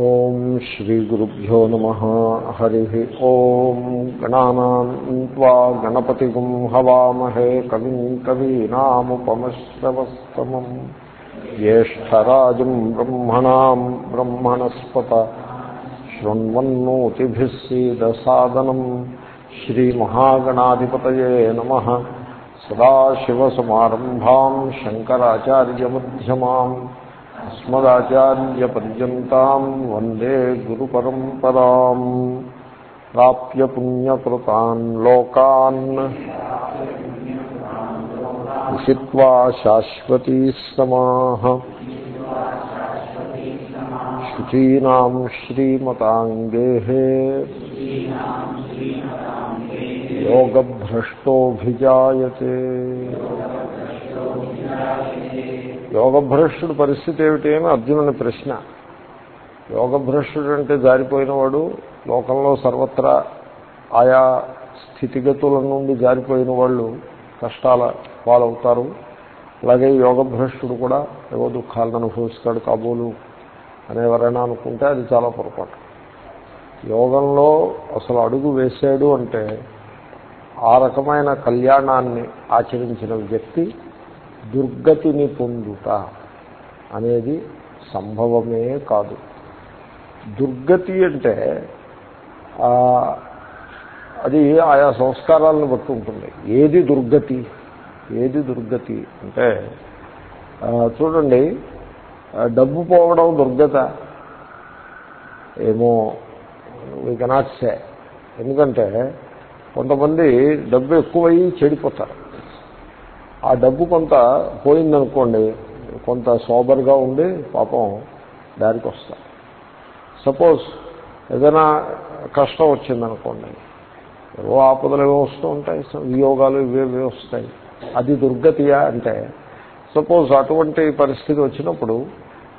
ॐ श्रीगुरुभ्यो नमः हरिः ॐ गणानाम् त्वा गणपतिगुं हवामहे कविम् कवीनामुपमश्रवस्तमम् ज्येष्ठराजम् ब्रह्मणाम् ब्रह्मणस्पत शृण्वन्नोतिभिः सीदसादनम् श्रीमहागणाधिपतये नमः सदाशिवसमारम्भाम् शङ्कराचार्यमध्यमाम् అస్మదాచార్యపర్యంతం వందే గురు పరంపరా ప్రాప్య పుణ్యకృతాన్ లోకాన్ ఉషిత్వా శాశ్వతీ సమా శుచీనాం శ్రీమతాంగే యోగభ్రష్టోభిజాయతే యోగభ్రష్టుడు పరిస్థితి ఏమిటి అని అర్జునుని ప్రశ్న. యోగభ్రష్టుడు అంటే జారిపోయినవాడు లోకంలో సర్వత్రా ఆయా స్థితిగతుల నుండి జారిపోయిన వాళ్ళు కష్టాల పాలవుతారు. అలాగే యోగభ్రష్టుడు కూడా ఏవో దుఃఖాలను అనుభవిస్తాడు కాబోలు అనేవరైనా అనుకుంటే అది చాలా పొరపాటు. యోగంలో అసలు అడుగు వేశాడు అంటే ఆ రకమైన కళ్యాణాన్ని ఆచరించిన వ్యక్తి దుర్గతిని పొందుట అనేది సంభవమే కాదు. దుర్గతి అంటే అది ఆయా సంస్కారాలను బట్టి ఉంటుంది. ఏది దుర్గతి? ఏది దుర్గతి అంటే చూడండి డబ్బు పోవడం దుర్గత. ఏమో వీ కెనాట్ సే ఎందుకంటే కొంతమంది డబ్బు ఎక్కువయ్యి చెడిపోతారు. ఆ డబ్బు కొంత పోయిందనుకోండి కొంత సోబర్గా ఉండి పాపం దారికి వస్తారు సపోజ్ ఏదైనా కష్టం వచ్చిందనుకోండి ఏవో ఆపదలు ఏవో వస్తూ ఉంటాయి వియోగాలు ఇవేవే వస్తాయి. అది దుర్గతియా అంటే సపోజ్ అటువంటి పరిస్థితి వచ్చినప్పుడు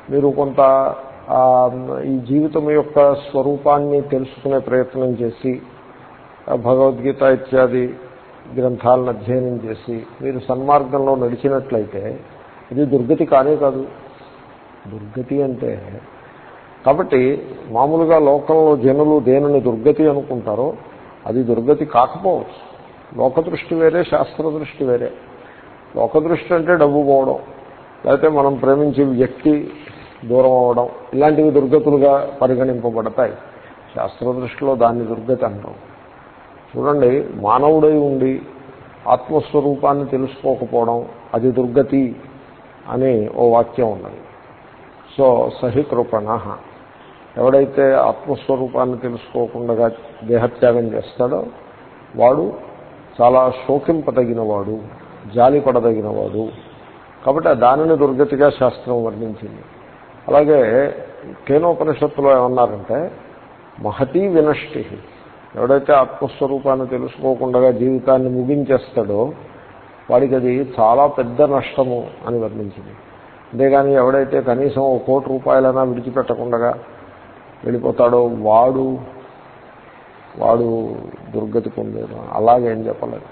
మీరు కొంత ఈ జీవితం యొక్క స్వరూపాన్ని తెలుసుకునే ప్రయత్నం చేసి భగవద్గీత ఇత్యాది గ్రంథాలను అధ్యయనం చేసి మీరు సన్మార్గంలో నడిచినట్లయితే ఇది దుర్గతి కానే కాదు. దుర్గతి అంటే కాబట్టి మామూలుగా లోకంలో జనులు దేనిని దుర్గతి అనుకుంటారో అది దుర్గతి కాకపోవచ్చు. లోకదృష్టి వేరే శాస్త్ర దృష్టి వేరే. లోకదృష్టి అంటే డబ్బు పోవడం లేకపోతే మనం ప్రేమించే వ్యక్తి దూరం అవడం ఇలాంటివి దుర్గతులుగా పరిగణింపబడతాయి. శాస్త్ర దృష్టిలో దాన్ని దుర్గతి అంటాం. చూడండి మానవుడై ఉండి ఆత్మస్వరూపాన్ని తెలుసుకోకపోవడం అది దుర్గతి అని ఓ వాక్యం ఉన్నది. సో సహి కృపణ. ఎవడైతే ఆత్మస్వరూపాన్ని తెలుసుకోకుండా దేహత్యాగం చేస్తాడో వాడు చాలా శోకింపదగినవాడు జాలిపడదగినవాడు. కాబట్టి దానిని దుర్గతిగా శాస్త్రం వర్ణించింది. అలాగే కేనోపనిషత్తులో ఏమన్నారంటే మహతీ వినష్టి. ఎవడైతే ఆత్మస్వరూపాన్ని తెలుసుకోకుండా జీవితాన్ని ముగించేస్తాడో వాడికి అది చాలా పెద్ద నష్టము అని వర్ణించింది. అంతేగాని ఎవడైతే కనీసం ఒక కోటి రూపాయలైనా విడిచిపెట్టకుండా వెళ్ళిపోతాడో వాడు వాడు దుర్గతి పొందేది అలాగేం చెప్పలేదు.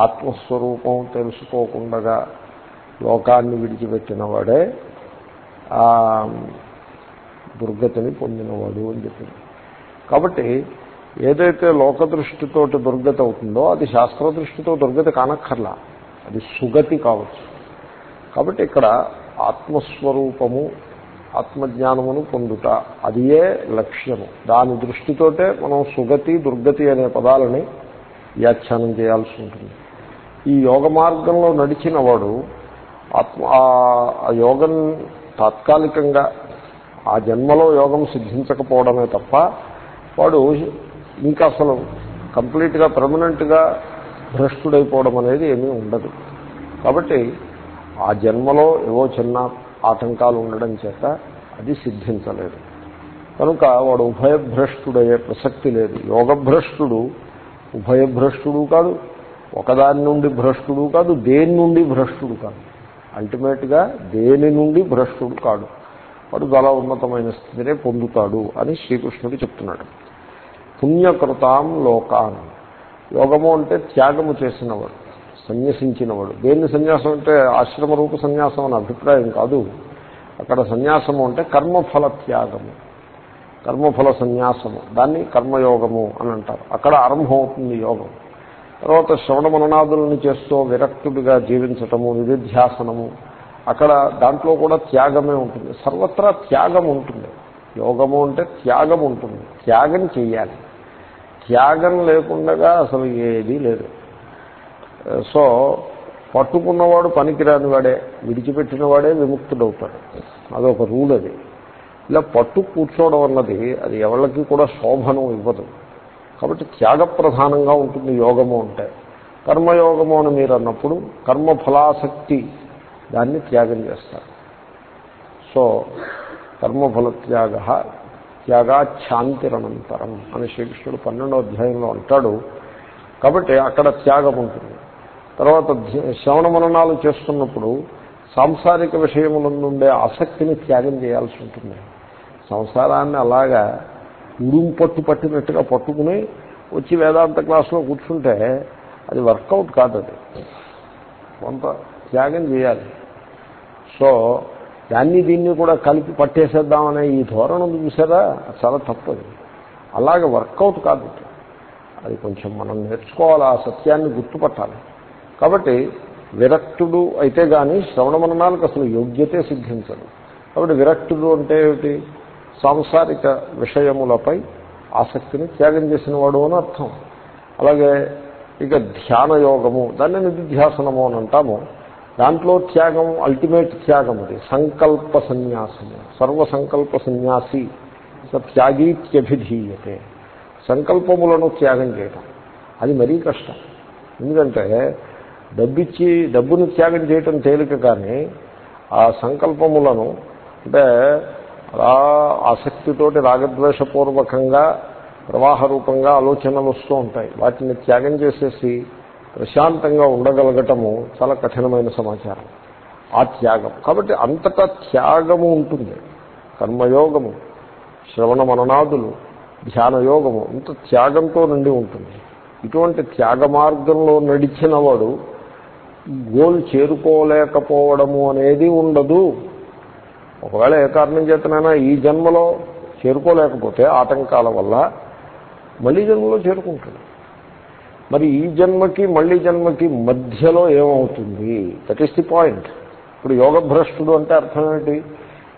ఆత్మస్వరూపం తెలుసుకోకుండా లోకాన్ని విడిచిపెట్టిన వాడే దుర్గతిని పొందినవాడు అని చెప్పింది. కాబట్టి ఏదైతే లోకదృష్టితోటి దుర్గతి అవుతుందో అది శాస్త్రదృష్టితో దుర్గతి కానక్కర్లా. అది సుగతి కావచ్చు. కాబట్టి ఇక్కడ ఆత్మస్వరూపము ఆత్మజ్ఞానమును పొందుట అదియే లక్ష్యము. దాని దృష్టితోటే మనం సుగతి దుర్గతి అనే పదాలని వ్యాఖ్యానం చేయాల్సి ఉంటుంది. ఈ యోగ మార్గంలో నడిచిన వాడు ఆత్మ ఆ యోగం తాత్కాలికంగా ఆ జన్మలో యోగం సిద్ధించకపోవడమే తప్ప వాడు ఇంకా అసలు కంప్లీట్గా పర్మనెంట్గా భ్రష్టుడైపోవడం అనేది ఏమీ ఉండదు. కాబట్టి ఆ జన్మలో ఏవో చిన్న ఆటంకాలు ఉండడం చేత అది సిద్ధించలేదు. కనుక వాడు ఉభయభ్రష్టుడయ్యే ప్రసక్తి లేదు. యోగభ్రష్టుడు ఉభయభ్రష్టుడు కాదు ఒకదాని నుండి భ్రష్టుడు కాదు దేని నుండి భ్రష్టుడు కాదు. అల్టిమేట్గా దేని నుండి భ్రష్టుడు కాడు. వాడు చాలా ఉన్నతమైన స్థితినే పొందుతాడు అని శ్రీకృష్ణుడు చెప్తున్నాడు. పుణ్యకృతాం లోకాన్. యోగము అంటే త్యాగము చేసినవాడు సన్యసించినవాడు. దేన్ని సన్యాసం అంటే ఆశ్రమ రూప సన్యాసం అని అభిప్రాయం కాదు. అక్కడ సన్యాసము అంటే కర్మఫల త్యాగము. కర్మఫల సన్యాసము. దాన్ని కర్మయోగము అని అంటారు. అక్కడ ఆరంభం అవుతుంది యోగం. తర్వాత శ్రవణ మననాదులను చేస్తూ విరక్తుడిగా జీవించటము నిధిధ్యాసనము. అక్కడ దాంట్లో కూడా త్యాగమే ఉంటుంది. సర్వత్రా త్యాగం ఉంటుంది. యోగము అంటే త్యాగం ఉంటుంది. త్యాగం చేయాలి త్యాగం లేకుండా అసలు ఏదీ లేదు. సో పట్టుకున్నవాడు పనికిరాని వాడే విడిచిపెట్టిన వాడే విముక్తుడవుతాడు. అదొక రూల్ అది. ఇలా పట్టు కూర్చోవడం అన్నది అది ఎవరికి కూడా శోభనం ఇవ్వదు. కాబట్టి త్యాగ ప్రధానంగా ఉంటుంది యోగము అంటే. కర్మయోగము అని మీరు అన్నప్పుడు కర్మఫలాసక్తి దాన్ని త్యాగం చేస్తారు. సో కర్మఫల త్యాగ త్యాగాఛాంతిరనంతరం అని శ్రీకృష్ణుడు పన్నెండో అధ్యాయంలో అంటాడు. కాబట్టి అక్కడ త్యాగం ఉంటుంది. తర్వాత శ్రవణ మననాలు చేస్తున్నప్పుడు సాంసారిక విషయముల నుండే ఆసక్తిని త్యాగం చేయాల్సి ఉంటుంది. సంసారాన్ని అలాగా ఉరుం పట్టు పట్టినట్టుగా పట్టుకుని వచ్చి వేదాంత క్లాసులో కూర్చుంటే అది వర్కౌట్ కాదు అది కొంత త్యాగం చేయాలి. సో దాన్ని దీన్ని కూడా కలిపి పట్టేసేద్దామనే ఈ ధోరణి చూసారా? చాలా తప్పది అలాగే వర్కౌట్ కాదు అది కొంచెం మనం నేర్చుకోవాలి ఆ సత్యాన్ని గుర్తుపట్టాలి. కాబట్టి విరక్తుడు అయితే కానీ శ్రవణ మననాలకు అసలు యోగ్యతే సిద్ధించదు. కాబట్టి విరక్తుడు అంటే ఏమిటి? సాంసారిక విషయములపై ఆసక్తిని త్యాగం చేసిన వాడు అని అర్థం. అలాగే ఇక ధ్యాన యోగము దాన్ని నిధిధ్యాసనము అని అంటాము. దాంట్లో త్యాగం అల్టిమేట్ త్యాగం అది. సంకల్ప సన్యాసము సర్వసంకల్ప సన్యాసి. త్యాగీత్యభిధీయతే. సంకల్పములను త్యాగం చేయటం. అది మరీ కష్టం. ఎందుకంటే డబ్బిచ్చి డబ్బును త్యాగం చేయటం తేలిక కానీ ఆ సంకల్పములను అంటే అలా ఆసక్తితోటి రాగద్వేషపూర్వకంగా ప్రవాహ రూపంగా ఆలోచనలు వస్తూ ఉంటాయి. వాటిని త్యాగం చేసేసి ప్రశాంతంగా ఉండగలగటము చాలా కఠినమైన సమాచారం. ఆ త్యాగం. కాబట్టి అంతటా త్యాగము ఉంటుంది. కర్మయోగము శ్రవణ మననాదులు ధ్యానయోగము ఇంత త్యాగంతో నిండి ఉంటుంది. ఇటువంటి త్యాగ మార్గంలో నడిచిన వాడు గోల్ చేరుకోలేకపోవడము అనేది ఉండదు. ఒకవేళ ఏ కారణం చేతనైనా ఈ జన్మలో చేరుకోలేకపోతే ఆటంకాల వల్ల మళ్ళీ జన్మలో చేరుకుంటాడు. మరి ఈ జన్మకి మళ్ళీ జన్మకి మధ్యలో ఏమవుతుంది? దట్ ఈస్ ది పాయింట్ ఇప్పుడు యోగ భ్రష్టుడు అంటే అర్థం ఏమిటి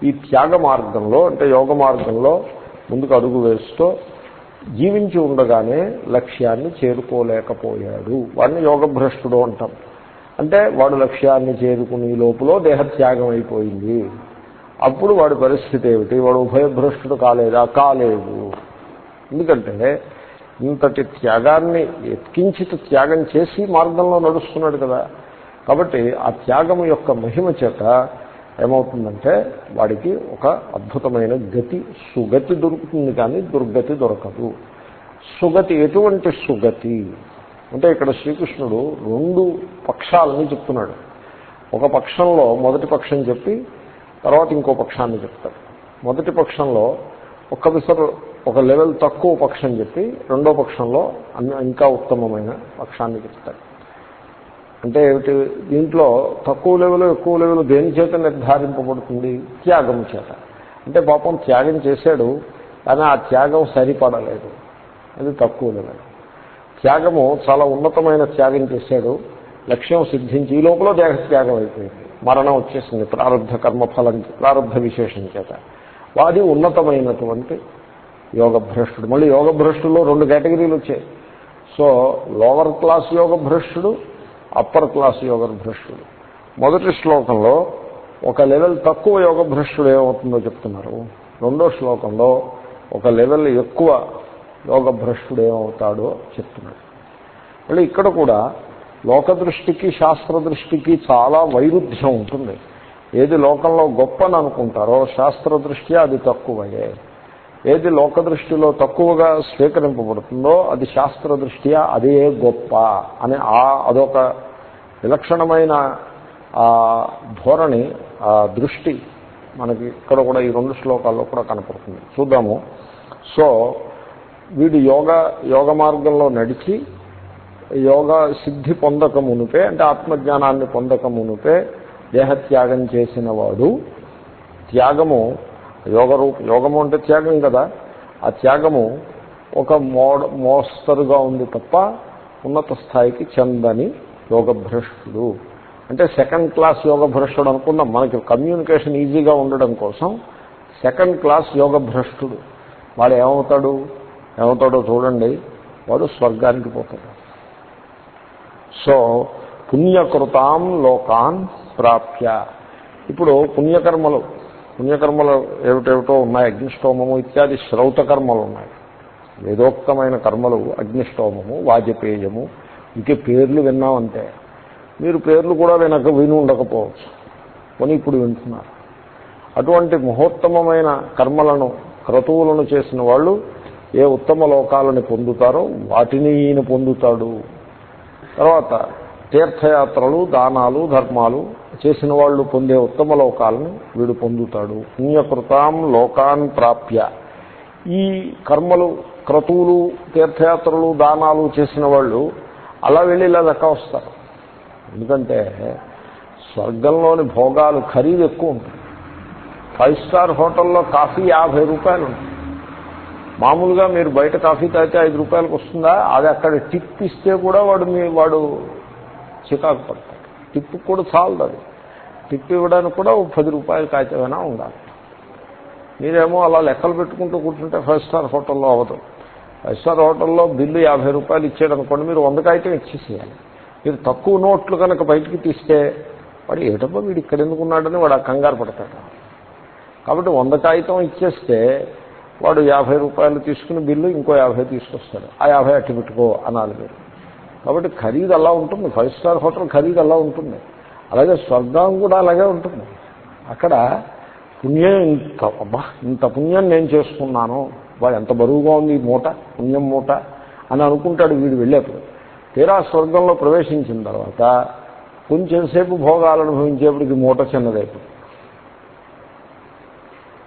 ఈ త్యాగ మార్గంలో అంటే యోగ మార్గంలో ముందుకు అడుగు వేస్తూ జీవించి ఉండగానే లక్ష్యాన్ని చేరుకోలేకపోయాడు. వాడిని యోగభ్రష్టుడు అంటాం. అంటే వాడు లక్ష్యాన్ని చేరుకునే లోపల దేహత్యాగం అయిపోయింది. అప్పుడు వాడి పరిస్థితి ఏమిటి? వాడు ఉభయభ్రష్టుడు కాలేదా? కాలేదు. ఎందుకంటే ఇంతటి త్యాగాన్ని ఎత్కించిత త్యాగం చేసి మార్గంలో నడుస్తున్నాడు కదా. కాబట్టి ఆ త్యాగం యొక్క మహిమ చేత ఏమవుతుందంటే వాడికి ఒక అద్భుతమైన గతి సుగతి దొరుకుతుంది కానీ దుర్గతి దొరకదు. సుగతి ఎటువంటి సుగతి? అంటే ఇక్కడ శ్రీకృష్ణుడు రెండు పక్షాలని చెప్తున్నాడు. ఒక పక్షంలో మొదటి పక్షం చెప్పి తర్వాత ఇంకో పక్షాన్ని చెప్తాడు. మొదటి పక్షంలో ఒక విసరు ఒక లెవెల్ తక్కువ పక్షం చెప్పి రెండో పక్షంలో ఇంకా ఉత్తమమైన పక్షాన్ని చెప్తాడు అంటే ఏమిటి? దీంట్లో తక్కువ లెవెల్ ఎక్కువ లెవెల్ దేని చేత నిర్ధారింపబడుతుంది? త్యాగం చేత. అంటే పాపం త్యాగం చేశాడు కానీ ఆ త్యాగం సరిపడలేదు. అది తక్కువ లెవెల్. త్యాగము చాలా ఉన్నతమైన త్యాగం చేశాడు లక్ష్యం సిద్ధించి ఈ లోపల దేహ త్యాగం అయిపోయింది. మరణం వచ్చేసింది ప్రారంభ కర్మఫలం ప్రారంభ విశేషం చేత. వాది ఉన్నతమైనటువంటి యోగ భ్రష్టుడు మళ్ళీ యోగ భ్రష్టులో రెండు కేటగిరీలు వచ్చాయి. సో లోవర్ క్లాస్ యోగ భ్రష్టుడు అప్పర్ క్లాస్ యోగ భ్రష్టుడు మొదటి శ్లోకంలో ఒక లెవెల్ తక్కువ యోగ భ్రష్టుడు ఏమవుతుందో చెప్తున్నారు. రెండో శ్లోకంలో ఒక లెవెల్ ఎక్కువ యోగ భ్రష్టుడు ఏమవుతాడో చెప్తున్నాడు మళ్ళీ ఇక్కడ కూడా లోక దృష్టికి శాస్త్ర దృష్టికి చాలా వైరుధ్యం ఉంటుంది. ఏది లోకంలో గొప్పని అనుకుంటారో శాస్త్ర దృష్ట్యా అది తక్కువయే. ఏది లోక దృష్టిలో తక్కువగా స్వీకరింపబడుతుందో అది శాస్త్ర దృష్ట్యా అదే గొప్ప అని ఆ అదొక విలక్షణమైన ఆ ధోరణి ఆ దృష్టి మనకి ఇక్కడ కూడా ఈ రెండు శ్లోకాల్లో కూడా కనపడుతుంది. చూద్దాము. సో వీడు యోగ యోగ మార్గంలో నడిచి యోగ సిద్ధి పొందక మునిపే అంటే ఆత్మజ్ఞానాన్ని పొందక మునిపే దేహత్యాగం చేసిన వాడు త్యాగము యోగ రూప యోగము అంటే త్యాగం కదా. ఆ త్యాగము ఒక మోడ మోస్తరుగా ఉంది తప్ప ఉన్నత స్థాయికి చెందని యోగభ్రష్టుడు. అంటే సెకండ్ క్లాస్ యోగభ్రష్టుడు అనుకున్నాం మనకి కమ్యూనికేషన్ ఈజీగా ఉండడం కోసం సెకండ్ క్లాస్ యోగభ్రష్టుడు. వాడు ఏమవుతాడు? ఏమవుతాడో చూడండి. వాడు స్వర్గానికి పోతాడు. సో పుణ్యకృతాం లోకాన్ ప్రాప్య. ఇప్పుడు పుణ్యకర్మలు. పుణ్యకర్మలు ఏమిటేమిటో ఉన్నాయి అగ్నిష్టోమము ఇత్యాది శ్రౌత కర్మలు ఉన్నాయి. వేదోక్తమైన కర్మలు అగ్నిష్టోమము వాజపేయము ఇంకే పేర్లు విన్నామంటే మీరు పేర్లు కూడా వినక విని ఉండకపోవచ్చు. కొని ఇప్పుడు వింటున్నారు. అటువంటి మహోత్తమమైన కర్మలను క్రతువులను చేసిన వాళ్ళు ఏ ఉత్తమ లోకాలను పొందుతారో వాటిని ఈయన పొందుతాడు. తర్వాత తీర్థయాత్రలు దానాలు ధర్మాలు చేసిన వాళ్ళు పొందే ఉత్తమ లోకాలను వీడు పొందుతాడు. పుణ్యకృతాం లోకాన్ ప్రాప్య. ఈ కర్మలు క్రతువులు తీర్థయాత్రలు దానాలు చేసిన వాళ్ళు అలా వెళ్ళి ఇలా దక్క వస్తారు. ఎందుకంటే స్వర్గంలోని భోగాలు ఖరీదు ఎక్కువ ఉంటుంది ఫైవ్ స్టార్ హోటల్లో కాఫీ యాభై రూపాయలు ఉంటుంది మామూలుగా మీరు బయట కాఫీ తాగితే ఐదు రూపాయలకు వస్తుందా? అది అక్కడ టిప్ ఇస్తే కూడా వాడు మీ వాడు చికాకు పడతాడు. టిప్ కూడా చాలదు అది. టిప్ ఇవ్వడానికి కూడా ఒక పది రూపాయలు కాగితమైనా ఉండాలి. మీరేమో అలా లెక్కలు పెట్టుకుంటూ కూర్చుంటే ఫైవ్ స్టార్ హోటల్లో అవ్వదు. ఫైవ్ స్టార్ హోటల్లో బిల్లు యాభై రూపాయలు ఇచ్చాడనుకోండి మీరు వంద కాగితం ఇచ్చేసేయాలి. మీరు తక్కువ నోట్లు కనుక బయటికి తీస్తే వాడు ఏటబ్బా వీడు ఇక్కడ ఎందుకున్నాడని వాడు ఆ కంగారు పడతాడు. కాబట్టి వంద కాగితం ఇచ్చేస్తే వాడు యాభై రూపాయలు తీసుకుని బిల్లు ఇంకో యాభై తీసుకొస్తాడు. ఆ యాభై అట్టి పెట్టుకో అనాలి మీరు. కాబట్టి ఖరీదు అలా ఉంటుంది. ఫైవ్ స్టార్ హోటల్ ఖరీదు అలా ఉంటుంది. అలాగే స్వర్గం కూడా అలాగే ఉంటుంది. అక్కడ పుణ్యం ఇంత అబ్బా ఇంత పుణ్యం నేను చేసుకున్నాను. అబ్బా ఎంత బరువుగా ఉంది ఈ మూట పుణ్యం మూట అని అనుకుంటాడు వీడు వెళ్ళేప్పుడు. తీరా స్వర్గంలో ప్రవేశించిన తర్వాత కొంచెంసేపు భోగాలు అనుభవించేప్పటికి మూట చిన్నదైపోతుంది.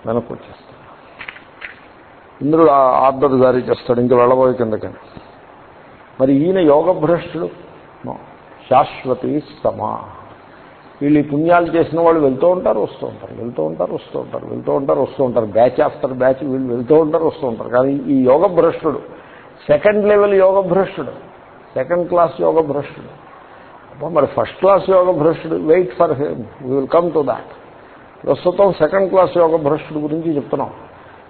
వెనక్కి వచ్చేస్తాడు. ఇంద్రుడు ఆర్డర్ జారీ చేస్తాడు ఇంక వెళ్ళబోయే కిందకని. మరి ఈయన యోగభ్రష్టుడు. శాశ్వతి సమా. వీళ్ళు ఈ పుణ్యాలు చేసిన వాళ్ళు వెళ్తూ ఉంటారు వస్తూ ఉంటారు వెళ్తూ ఉంటారు వస్తూ ఉంటారు వెళ్తూ ఉంటారు వస్తూ ఉంటారు. బ్యాచ్ ఆఫ్టర్ బ్యాచ్ వీళ్ళు వెళ్తూ ఉంటారు వస్తూ ఉంటారు. కానీ ఈ యోగ భ్రష్టుడు సెకండ్ లెవెల్ యోగ భ్రష్టుడు సెకండ్ క్లాస్ యోగ భ్రష్టుడు. అబ్బా మరి ఫస్ట్ క్లాస్ యోగ భ్రష్టుడు wait for him we will come to that. ప్రస్తుతం సెకండ్ క్లాస్ యోగ భ్రష్టుడు గురించి చెప్తున్నాం.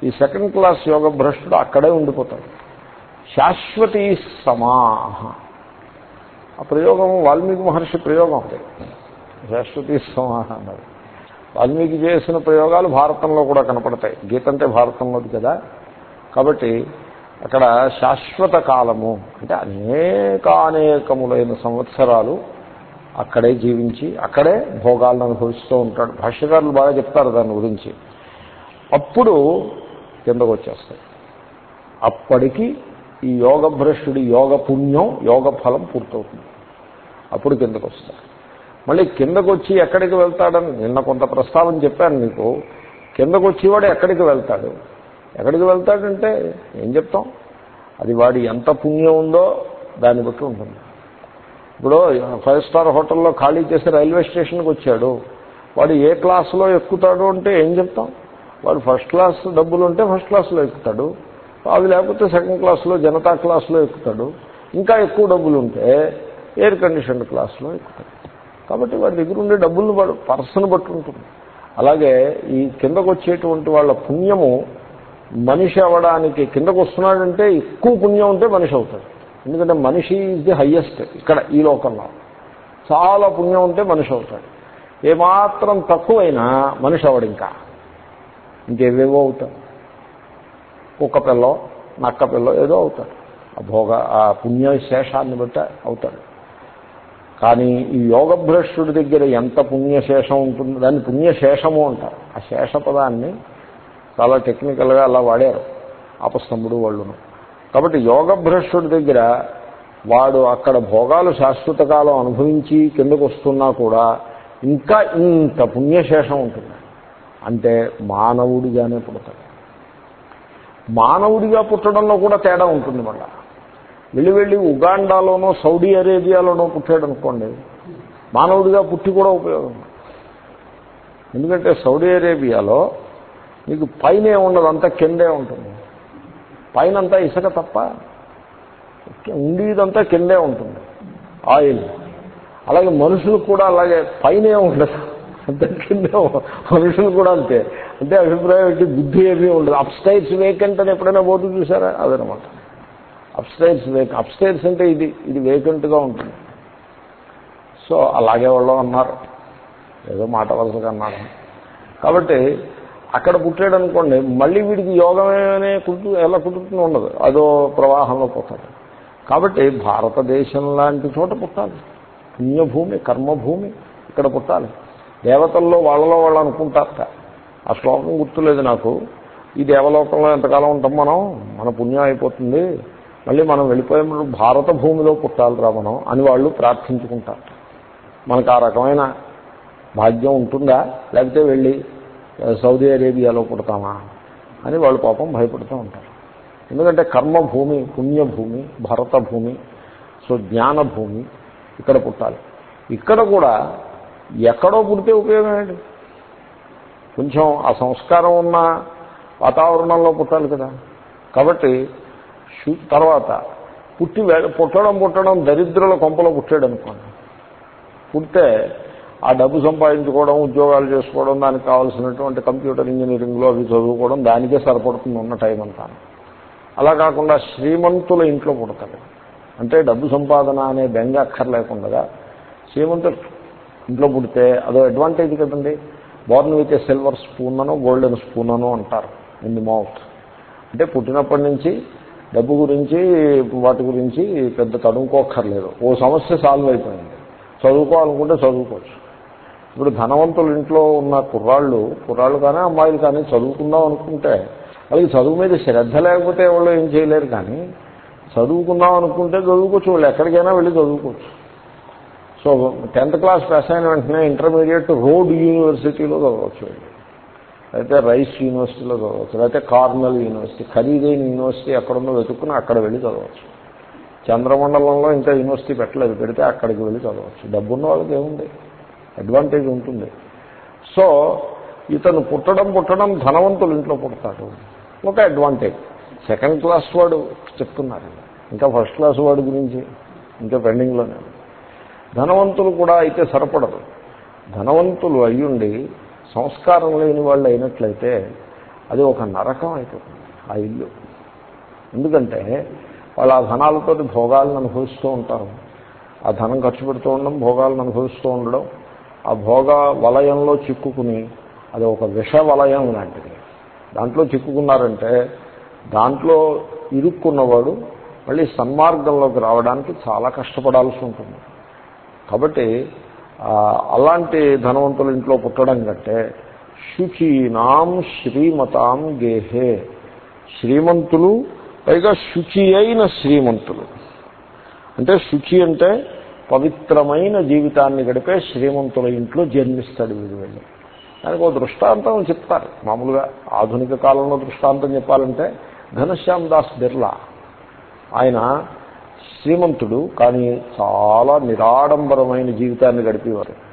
ఈ సెకండ్ క్లాస్ యోగ భ్రష్టుడు అక్కడే ఉండిపోతాడు. శాశ్వతి సమాహ. ఆ ప్రయోగం వాల్మీకి మహర్షి ప్రయోగం అది శాశ్వతి సమాహ వాల్మీకి చేసిన ప్రయోగాలు భారతంలో కూడా కనపడతాయి. గీత అంటే భారతంలోది కదా. కాబట్టి అక్కడ శాశ్వత కాలము అంటే అనేకానేకములైన సంవత్సరాలు అక్కడే జీవించి అక్కడే భోగాలను అనుభవిస్తూ ఉంటాడు. భాష్యకారులు బాగా చెప్తారు దాని గురించి. అప్పుడు కిందకు వచ్చేస్తాయి. అప్పటికి ఈ యోగ భ్రష్టుడి యోగ పుణ్యం యోగ ఫలం పూర్తవుతుంది. అప్పుడు కిందకు వస్తాయి. మళ్ళీ కిందకు వచ్చి ఎక్కడికి వెళ్తాడని నిన్న కొంత ప్రస్తావన చెప్పాను మీకు. కిందకు వచ్చేవాడు ఎక్కడికి వెళ్తాడు? ఎక్కడికి వెళ్తాడంటే ఏం చెప్తాం? అది వాడి ఎంత పుణ్యం ఉందో దాన్ని బట్టి ఉంటుంది. ఇప్పుడు ఫైవ్ స్టార్ హోటల్లో ఖాళీ చేసి రైల్వే స్టేషన్కి వచ్చాడు. వాడు ఏ క్లాస్లో ఎక్కుతాడు అంటే ఏం చెప్తాం? వాడు ఫస్ట్ క్లాస్ డబ్బులు ఉంటే ఫస్ట్ క్లాస్లో ఎక్కుతాడు. అవి లేకపోతే సెకండ్ క్లాస్లో జనతా క్లాస్లో ఎక్కుతాడు. ఇంకా ఎక్కువ డబ్బులు ఉంటే ఎయిర్ కండిషన్ క్లాస్లో ఎక్కుతాడు. కాబట్టి వాడి దగ్గర ఉండే డబ్బులను వాడు పర్సన్ బట్టి ఉంటుంది అలాగే ఈ కిందకు వచ్చేటువంటి వాళ్ళ పుణ్యము మనిషి అవ్వడానికి కిందకు వస్తున్నాడంటే ఎక్కువ పుణ్యం ఉంటే మనిషి అవుతాడు. ఎందుకంటే మనిషి ఈజ్ ది హయ్యెస్ట్ ఇక్కడ ఈ లోకంలో. చాలా పుణ్యం ఉంటే మనిషి అవుతాడు. ఏమాత్రం తక్కువైనా మనిషి అవడు ఇంకా. ఇంకేవేవో అవుతాడు కుక్క పిల్లో నక్క పిల్లో ఏదో అవుతాడు ఆ భోగ ఆ పుణ్య శేషాన్ని బట్టి అవుతాడు. కానీ ఈ యోగభ్రష్టుడి దగ్గర ఎంత పుణ్యశేషం ఉంటుందో దాన్ని పుణ్యశేషము అంటారు. ఆ శేష పదాన్ని చాలా టెక్నికల్గా అలా వాడారు ఆపస్తంభుడు వాళ్ళును. కాబట్టి యోగభ్రష్టుడి దగ్గర వాడు అక్కడ భోగాలు శాశ్వత కాలం అనుభవించి కిందకు వస్తున్నా కూడా ఇంకా ఇంత పుణ్యశేషం ఉంటుంది. అంటే మానవుడిగానే పుడతాడు. మానవుడిగా పుట్టడంలో కూడా తేడా ఉంటుంది మళ్ళా. వెళ్ళి వెళ్ళి ఉగాండాలోనో సౌదీ అరేబియాలోనో పుట్టాడు అనుకోండి మానవుడిగా పుట్టి కూడా ఉపయోగం ఎందుకంటే సౌదీ అరేబియాలో మీకు పైనే ఉండదు అంతా కిందే ఉంటుంది. పైన అంతా ఇసుక తప్ప ఉండేదంతా కిందే ఉంటుంది. ఆయిల్. అలాగే మనుషులు కూడా అలాగే పైనే ఉండదు అంతే కింద మనుషులు కూడా అంతే. అంటే అభిప్రాయం ఏంటి? బుద్ధి ఏమీ ఉండదు. అప్ స్టైర్స్ వేకెంట్ అని ఎప్పుడైనా బోర్డు చూసారా? అదనమాట. అప్స్టైర్స్ వేక్ అంటే ఇది ఇది వేకెంట్గా ఉంటుంది. సో అలాగే వాళ్ళు అన్నారు. ఏదో మాట వలసగా అన్నారు. కాబట్టి అక్కడ పుట్టాడు అనుకోండి మళ్ళీ వీడికి యోగమే కుదురు ఎలా కుదురుతుంది ఉండదు. అదో ప్రవాహంలో పోతాడు. కాబట్టి భారతదేశం లాంటి చోట పుట్టాలి. పుణ్యభూమి కర్మభూమి ఇక్కడ పుట్టాలి. దేవతల్లో వాళ్ళలో వాళ్ళు అనుకుంటారట. ఆ శ్లోకం గుర్తులేదు నాకు. ఈ దేవలోకంలో ఎంతకాలం ఉంటాం మనం? మన పుణ్యం అయిపోతుంది. మళ్ళీ మనం వెళ్ళిపోయినప్పుడు భారత భూమిలో పుట్టాలిరా మనం అని వాళ్ళు ప్రార్థించుకుంటారు. మనకు ఆ రకమైన భాగ్యం ఉంటుందా? లేకపోతే వెళ్ళి సౌదీ అరేబియాలో పుడతామా? అని వాళ్ళు పాపం భయపడుతూ ఉంటారు. ఎందుకంటే కర్మభూమి పుణ్యభూమి భరత భూమి సో జ్ఞాన భూమి ఇక్కడ పుట్టాలి. ఇక్కడ కూడా ఎక్కడో పుడితే ఉపయోగం ఏంటి? కొంచెం ఆ సంస్కారం ఉన్న వాతావరణంలో పుట్టాలి కదా. కాబట్టి తర్వాత పుట్టి పుట్టడం పుట్టడం దరిద్రుల కొంపలో పుట్టాడు అనుకోండి పుడితే ఆ డబ్బు సంపాదించుకోవడం ఉద్యోగాలు చేసుకోవడం దానికి కావాల్సినటువంటి కంప్యూటర్ ఇంజనీరింగ్లో అవి చదువుకోవడం దానికే సరిపడుతుంది ఉన్న టైం అంతా. అలా కాకుండా శ్రీమంతుల ఇంట్లో పుడతాడు అంటే డబ్బు సంపాదన అనే బెంగ అక్కర్లేకుండా శ్రీమంతుడు ఇంట్లో పుడితే అదో అడ్వాంటేజ్ కదండి. Born with a silver spoon అనో గోల్డెన్ స్పూన్ అనో అంటారు. ఇన్ ది మౌత్ అంటే పుట్టినప్పటి నుంచి డబ్బు గురించి వాటి గురించి పెద్ద తడుముకోక్కర్లేదు. ఓ సమస్య సాల్వ్ అయిపోయింది. చదువుకోవాలనుకుంటే చదువుకోవచ్చు. ఇప్పుడు ధనవంతుల ఇంట్లో ఉన్న కుర్రాళ్ళు కుర్రాళ్ళు కానీ అమ్మాయిలు కానీ చదువుకుందాం అనుకుంటే వాళ్ళకి చదువు మీద శ్రద్ధ లేకపోతే వాళ్ళు ఏం చేయలేరు కానీ చదువుకుందాం అనుకుంటే చదువుకోవచ్చు. వాళ్ళు ఎక్కడికైనా వెళ్ళి చదువుకోవచ్చు. సో టెన్త్ క్లాస్ పాస్ అయిన వెంటనే ఇంటర్మీడియట్ రోడ్ యూనివర్సిటీలో చదవచ్చు అయితే రైస్ యూనివర్సిటీలో చదవచ్చు లేకపోతే కార్నల్ యూనివర్సిటీ ఖరీదైన యూనివర్సిటీ ఎక్కడుందో వెతుక్కుని అక్కడ వెళ్ళి చదవచ్చు. చంద్రమండలంలో ఇంకా యూనివర్సిటీ పెట్టలేదు పెడితే అక్కడికి వెళ్ళి చదవచ్చు. డబ్బున్న వాళ్ళకి ఏముంది? అడ్వాంటేజ్ ఉంటుంది. సో ఇతను పుట్టడం పుట్టడం ధనవంతులు ఇంట్లో పుడతాడు ఒక అడ్వాంటేజ్ సెకండ్ క్లాస్ వాడు చెప్తున్నారు. ఇంకా ఫస్ట్ క్లాస్ వాడి గురించి ఇంకా పెండింగ్లోనే ధనవంతులు కూడా అయితే సరిపడదు ధనవంతులు అయ్యుండి సంస్కారం లేని వాళ్ళు అయినట్లయితే అది ఒక నరకం అయిపోతుంది ఆ ఇల్లు. ఎందుకంటే వాళ్ళు ఆ ధనాలతో భోగాలను అనుభవిస్తూ ఉంటారు. ఆ ధనం ఖర్చు పెడుతూ ఉండడం భోగాలను అనుభవిస్తూ ఉండడం ఆ భోగ వలయంలో చిక్కుకుని అది ఒక విష వలయం లాంటిది. దాంట్లో చిక్కుకున్నారంటే దాంట్లో ఇరుక్కున్నవాడు మళ్ళీ సన్మార్గంలోకి రావడానికి చాలా కష్టపడాల్సి ఉంటుంది. కాబట్టి అలాంటి ధనవంతుల ఇంట్లో పుట్టడం కంటే శుచీనాం శ్రీమతాం గేహే. శ్రీమంతులు పైగా శుచి అయిన శ్రీమంతులు. అంటే శుచి అంటే పవిత్రమైన జీవితాన్ని గడిపే శ్రీమంతుల ఇంట్లో జన్మిస్తాడు వీడు వెళ్ళి. దానికి ఒక దృష్టాంతం చెప్తారు. మామూలుగా ఆధునిక కాలంలో దృష్టాంతం చెప్పాలంటే ఘనశ్యామ్ దాస్ బిర్లా. ఆయన శ్రీమంతుడు కానీ చాలా నిరాడంబరమైన జీవితాన్ని గడిపేవారు.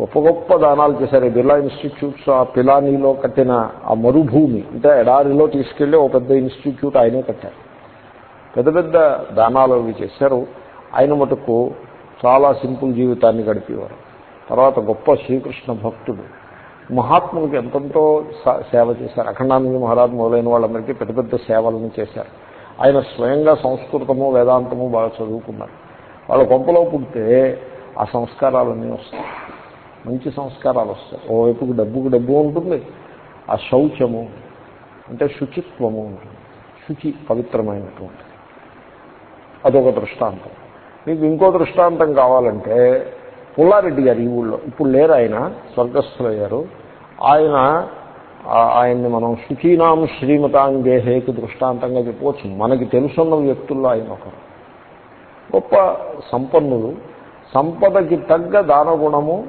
గొప్ప గొప్ప దానాలు చేశారు. బిర్లా ఇన్స్టిట్యూట్స్ ఆ పిలానీలో కట్టిన ఆ మరుభూమి అంటే ఎడారిలో తీసుకెళ్ళి ఒక పెద్ద ఇన్స్టిట్యూట్ ఆయనే కట్టారు. పెద్ద పెద్ద దానాలు అవి చేశారు. ఆయన మటుకు చాలా సింపుల్ జీవితాన్ని గడిపేవారు. తర్వాత గొప్ప శ్రీకృష్ణ భక్తుడు. మహాత్ములకు ఎంతంతో సేవ చేశారు. అఖండానంద మహారాజ్ మొదలైన వాళ్ళందరికీ పెద్ద పెద్ద సేవలను చేశారు. ఆయన స్వయంగా సంస్కృతము వేదాంతము బాగా చదువుకున్నారు వాళ్ళ కొంపలో పుడితే ఆ సంస్కారాలన్నీ వస్తాయి. మంచి సంస్కారాలు వస్తాయి. ఓవైపుకి డబ్బుకు డబ్బు ఉంటుంది ఆ శౌచము అంటే శుచిత్వము ఉంటుంది. శుచి పవిత్రమైనటువంటి. అదొక దృష్టాంతం. మీకు ఇంకో దృష్టాంతం కావాలంటే పుల్లారెడ్డి గారు ఈ ఊళ్ళో. ఇప్పుడు లేరు ఆయన స్వర్గస్థులయ్యారు. ఆయన ఆయన్ని మనం శుచీనాం శ్రీమతాంగేహేకి దృష్టాంతంగా చెప్పవచ్చు. మనకి తెలుసున్న వ్యక్తుల్లో ఆయన ఒకరు. గొప్ప సంపన్నులు. సంపదకి తగ్గ దానగుణము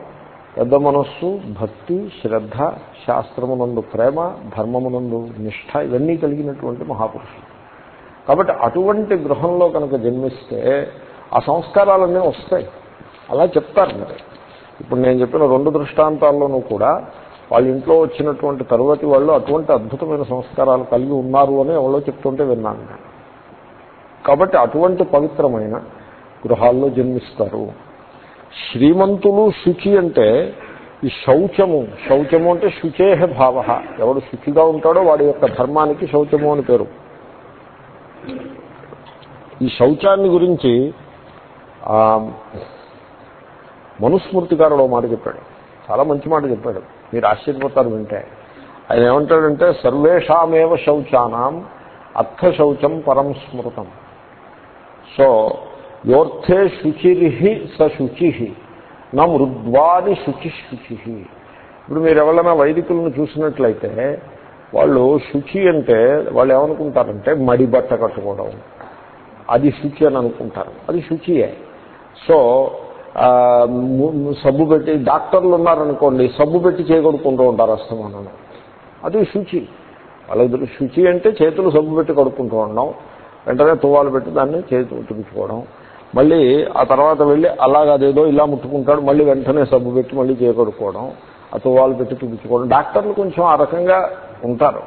పెద్ద మనస్సు భక్తి శ్రద్ధ శాస్త్రమునందు ప్రేమ ధర్మమునందు నిష్ఠ ఇవన్నీ కలిగినటువంటి మహాపురుషులు. కాబట్టి అటువంటి గృహంలో కనుక జన్మిస్తే ఆ సంస్కారాలన్నీ వస్తాయి. అలా చెప్తారు మరి. ఇప్పుడు నేను చెప్పిన రెండు దృష్టాంతాల్లోనూ కూడా వాళ్ళ ఇంట్లో వచ్చినటువంటి తరువాతి వాళ్ళు అటువంటి అద్భుతమైన సంస్కారాలు కలిగి ఉన్నారు అని ఎవరో చెప్తుంటే విన్నాను కాబట్టి అటువంటి పవిత్రమైన గృహాల్లో జన్మిస్తారు. శ్రీమంతులు శుచి అంటే ఈ శౌచము. శౌచము అంటే శుచేహ భావ. ఎవడు శుచిగా ఉంటాడో వాడి యొక్క ధర్మానికి శౌచము అని పేరు. ఈ శౌచాన్ని గురించి ఆ, మనుస్మృతికారుడు మాట చెప్పాడు. చాలా మంచి మాట చెప్పాడు. మీరు ఆశ్చర్యపోతారు వింటే. ఆయన ఏమంటాడంటే సర్వేషామేవ శౌచానాం అర్థ శౌచం పరం స్మృతం. సో యోర్థే శుచిరిహి స శుచి నా మృద్వాది శుచి శుచి ఇప్పుడు మీరు ఎవరైనా వైదికులను చూసినట్లయితే వాళ్ళు శుచి అంటే వాళ్ళు ఏమనుకుంటారంటే మడి బట్ట కట్టుకోవడం. అది శుచి అని అనుకుంటారు. అది శుచియే. సో సబ్బు పెట్టి డాక్టర్లు ఉన్నారనుకోండి సబ్బు పెట్టి చేయగొడుకుంటూ ఉంటారు అస్తమానం. అది శుచి. వాళ్ళ శుచి అంటే చేతులు సబ్బు పెట్టి కడుక్కుంటూ ఉండడం వెంటనే తువ్వాలు పెట్టి దాన్ని చేతి తుడుచుకోవడం మళ్ళీ ఆ తర్వాత వెళ్ళి అలాగా అదేదో ఇలా ముట్టుకుంటాడు మళ్ళీ వెంటనే సబ్బు పెట్టి మళ్ళీ చేయగొడుకోవడం ఆ తువ్వాలు పెట్టి తుడుచుకోవడం. డాక్టర్లు కొంచెం ఆ రకంగా ఉంటారు.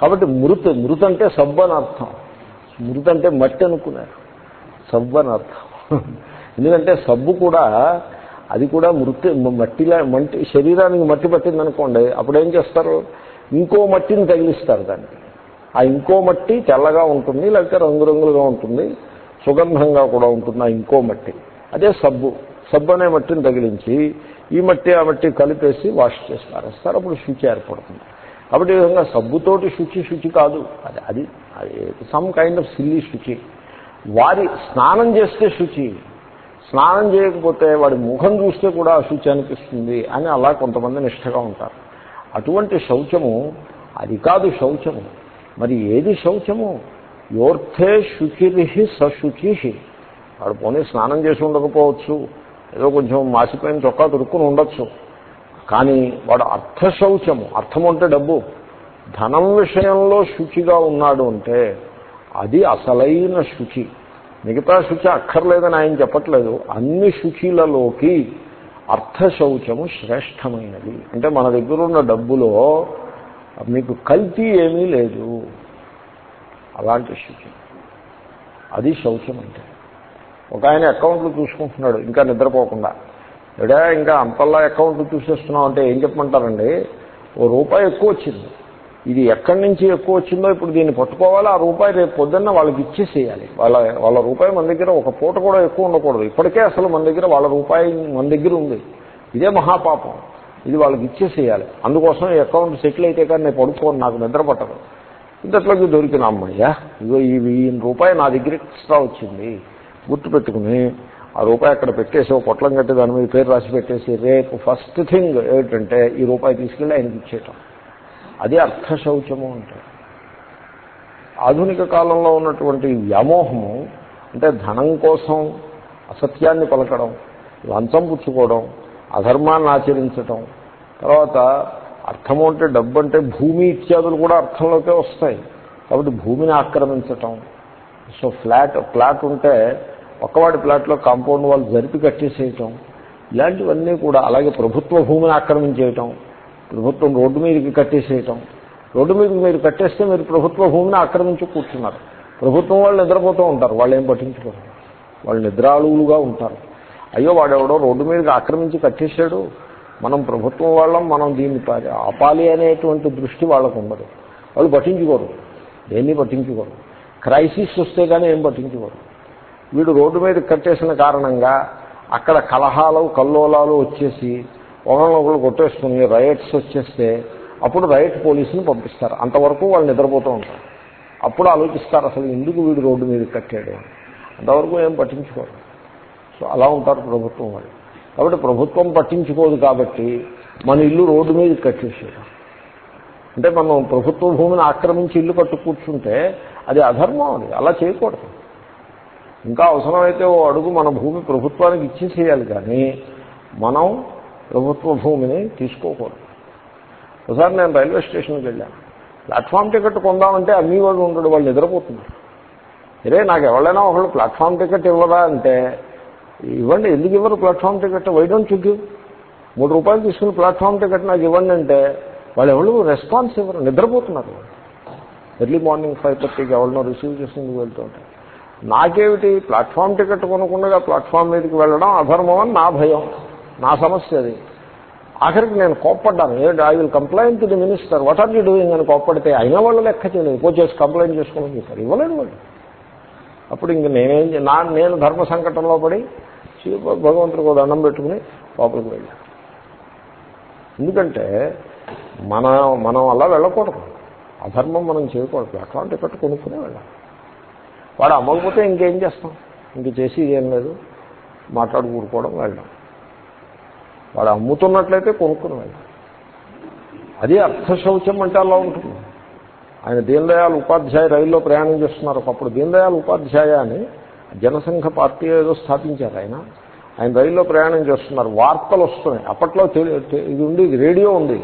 కాబట్టి మృత్ మృత్ అంటే సబ్బు అని అర్థం. మృత్ అంటే మట్టి అనుకున్నారు. సబ్బు అని అర్థం. ఎందుకంటే సబ్బు కూడా అది కూడా మృతి మట్టిలా మట్టి శరీరానికి మట్టి పట్టిందనుకోండి అప్పుడు ఏం చేస్తారు? ఇంకో మట్టిని తగిలిస్తారు దానికి. ఆ ఇంకో మట్టి తెల్లగా ఉంటుంది లేకపోతే రంగురంగులుగా ఉంటుంది సుగంధంగా కూడా ఉంటుంది ఆ ఇంకో మట్టి. అదే సబ్బు. సబ్బు అనే మట్టిని తగిలించి ఈ మట్టి ఆ మట్టి కలిపేసి వాష్ చేసి పారేస్తారు అప్పుడు శుచి ఏర్పడుతుంది. కాబట్టి ఈ విధంగా సబ్బుతోటి శుచి శుచి కాదు. అది అది అది సమ్ కైండ్ ఆఫ్ సిల్లీ శుచి. వారి స్నానం చేస్తే శుచి. స్నానం చేయకపోతే వాడి ముఖం చూస్తే కూడా అశుచి అనిపిస్తుంది అని అలా కొంతమంది నిష్ఠగా ఉంటారు. అటువంటి శౌచము అది కాదు శౌచము. మరి ఏది శౌచము? యోర్థే శుచిరిహి సశుచి వాడు పోనీ స్నానం చేసి ఉండకపోవచ్చు ఏదో కొంచెం మాసిపోయిన చొక్కా దొరుకుని ఉండొచ్చు. కానీ వాడు అర్థ శౌచము అర్థం అంటే డబ్బు. ధనం విషయంలో శుచిగా ఉన్నాడు అంటే అది అసలైన శుచి. మిగతా శుచి అక్కర్లేదని ఆయన చెప్పట్లేదు. అన్ని శుచిలలోకి అర్థశౌచము శ్రేష్టమైనది. అంటే మన దగ్గర ఉన్న డబ్బులో మీకు కల్తీ ఏమీ లేదు. అలాంటి శుచి. అది శౌచం అంటే ఒక ఆయన అకౌంట్లు చూసుకుంటున్నాడు ఇంకా నిద్రపోకుండా. ఎడా ఇంకా అంతల్లా అకౌంట్లు చూసేస్తున్నాం అంటే ఏం చెప్పమంటారండి? ఓ రూపాయి ఎక్కువ వచ్చింది. ఇది ఎక్కడి నుంచి ఎక్కువ వచ్చిందో ఇప్పుడు దీన్ని పట్టుకోవాలి ఆ రూపాయి రేపు పొద్దున్న వాళ్ళకి ఇచ్చేసేయాలి. వాళ్ళ వాళ్ళ రూపాయి మన దగ్గర ఒక పూట కూడా ఎక్కువ ఉండకూడదు. ఇప్పటికే అసలు మన దగ్గర వాళ్ళ రూపాయి మన దగ్గర ఉంది. ఇదే మహాపాపం. ఇది వాళ్ళకి ఇచ్చేసేయాలి. అందుకోసం ఈ అకౌంట్ సెటిల్ అయితే కానీ నేను పడుకోను నాకు నిద్ర పట్టదు. ఇంతట్లోకి దొరికిన అమ్మయ్యా ఇగో ఈ వెయ్యి రూపాయి నా దగ్గర ఎక్స్ట్రా వచ్చింది. గుర్తు పెట్టుకుని ఆ రూపాయి అక్కడ పెట్టేసి ఒక పొట్లం కట్టి దాని మీద పేరు రాసి పెట్టేసి రేపు ఫస్ట్ థింగ్ ఏమిటంటే ఈ రూపాయి తీసుకెళ్ళి ఆయనకి ఇచ్చేయటం. అది అర్థశౌచము అంటే ఆధునిక కాలంలో ఉన్నటువంటి వ్యామోహము అంటే ధనం కోసం అసత్యాన్ని పలకడం లంచం పుచ్చుకోవడం అధర్మాన్ని ఆచరించటం తర్వాత అర్థము అంటే డబ్బు అంటే భూమి ఇత్యాదులు కూడా అర్థంలోకే వస్తాయి. కాబట్టి భూమిని ఆక్రమించటం. సో ఫ్లాట్ ఫ్లాట్ ఉంటే ఒక్కవాడి ఫ్లాట్లో కాంపౌండ్ వాళ్ళు జరిపి కట్టేసేయటం. ఇలాంటివన్నీ కూడా అలాగే ప్రభుత్వ భూమిని ఆక్రమించేయటం. ప్రభుత్వం రోడ్డు మీదకి కట్టేసేయటం. రోడ్డు మీదకి మీరు కట్టేస్తే మీరు ప్రభుత్వ భూమిని ఆక్రమించి కూర్చున్నారు. ప్రభుత్వం వాళ్ళు నిద్రపోతూ ఉంటారు వాళ్ళు ఏం పట్టించుకోరు. వాళ్ళు నిద్రాళువులుగా ఉంటారు. అయ్యో వాడెవడో రోడ్డు మీదకి ఆక్రమించి కట్టేశాడు. మనం ప్రభుత్వం వాళ్ళం మనం దీన్ని ఆపాలి అనేటువంటి దృష్టి వాళ్ళకు ఉండదు. వాళ్ళు పట్టించుకోరు. దేన్ని పట్టించుకోరు? క్రైసిస్ వస్తే కానీ ఏం పట్టించుకోరు. వీడు రోడ్డు మీద కట్టేసిన కారణంగా అక్కడ కలహాలు కల్లోలాలు వచ్చేసి ఒకరినొకరు కొట్టేసుకుని రైట్స్ వచ్చేస్తే అప్పుడు రైట్ పోలీసుని పంపిస్తారు. అంతవరకు వాళ్ళు నిద్రపోతూ ఉంటారు. అప్పుడు ఆలోచిస్తారు అసలు ఎందుకు వీడు రోడ్డు మీద కట్టాడు అంతవరకు ఏం పట్టించుకోరు. సో అలా ఉంటారు ప్రభుత్వం వాళ్ళు. కాబట్టి ప్రభుత్వం పట్టించుకోదు కాబట్టి మన ఇల్లు రోడ్డు మీద కట్టేసేయడం. అంటే మనం ప్రభుత్వ భూమిని ఆక్రమించి ఇల్లు కట్టు కూర్చుంటే అది అధర్మం అది. అలా చేయకూడదు. ఇంకా అవసరమైతే ఓ అడుగు మన భూమి ప్రభుత్వానికి ఇచ్చేసేయాలి కానీ మనం ప్రభుత్వ భూమిని తీసుకోకూడదు. ఒకసారి నేను రైల్వే స్టేషన్కి వెళ్ళాను. ప్లాట్ఫామ్ టికెట్ కొందామంటే అమ్మేవాడు ఉంటాడు వాళ్ళు నిద్రపోతున్నారు. సరే నాకు ఎవరైనా ఒకళ్ళు ప్లాట్ఫామ్ టికెట్ ఇవ్వరా అంటే ఇవ్వండి ఎందుకు ఇవ్వరు ప్లాట్ఫామ్ టికెట్? వైడోన్ చుట్టూ మూడు రూపాయలు తీసుకుని ప్లాట్ఫామ్ టికెట్ నాకు ఇవ్వండి అంటే వాళ్ళు ఎవరు రెస్పాన్స్ ఇవ్వరు నిద్రపోతున్నారు ఎర్లీ మార్నింగ్ ఫైవ్ థర్టీకి ఎవరినో రిసీవ్ చేసుకుని వెళ్తూ ఉంటారు. నాకేమిటి? ప్లాట్ఫామ్ టికెట్ కొనకుండా ప్లాట్ఫామ్ మీదకి వెళ్ళడం అధర్మం అని నా భయం. నా సమస్య అది. ఆఖరికి నేను కోప్పడ్డాను. ఏంటి I will complaint to the minister what are you doing అని కోప్పడితే అయినా వాళ్ళు లెక్క చేయలేదు. పోచేసి కంప్లైంట్ చేసుకోమని చెప్పారు ఇవ్వలేదు వాళ్ళు. అప్పుడు ఇంక నేనేం నా నేను ధర్మ సంకటంలో పడి భగవంతుడికి దండం పెట్టుకుని లోపలికి వెళ్ళాను. ఎందుకంటే మన మనం అలా వెళ్ళకూడదు. అధర్మం మనం చేయకూడదు. అట్లాంటి టికెట్ కొనుక్కునే వెళ్ళాలి. వాడు అమ్మకపోతే ఇంకేం చేస్తాం? ఇంక చేసి ఏం లేదు. మాట్లాడు కూడుకోవడం వెళ్ళడం వాడు అమ్ముతున్నట్లయితే కొనుక్కుని వెళ్ళాలి అది అర్థశౌచం అంటే అలా ఉంటుంది. ఆయన దీనదయాళ్ ఉపాధ్యాయ రైల్లో ప్రయాణం చేస్తున్నారు. ఒకప్పుడు దీన్ ఉపాధ్యాయ అని జనసంఘ పార్టీ ఏదో స్థాపించారు ఆయన. ఆయన రైల్లో ప్రయాణం చేస్తున్నారు. వార్తలు వస్తున్నాయి. అప్పట్లో ఇది ఉంది రేడియో ఉంది.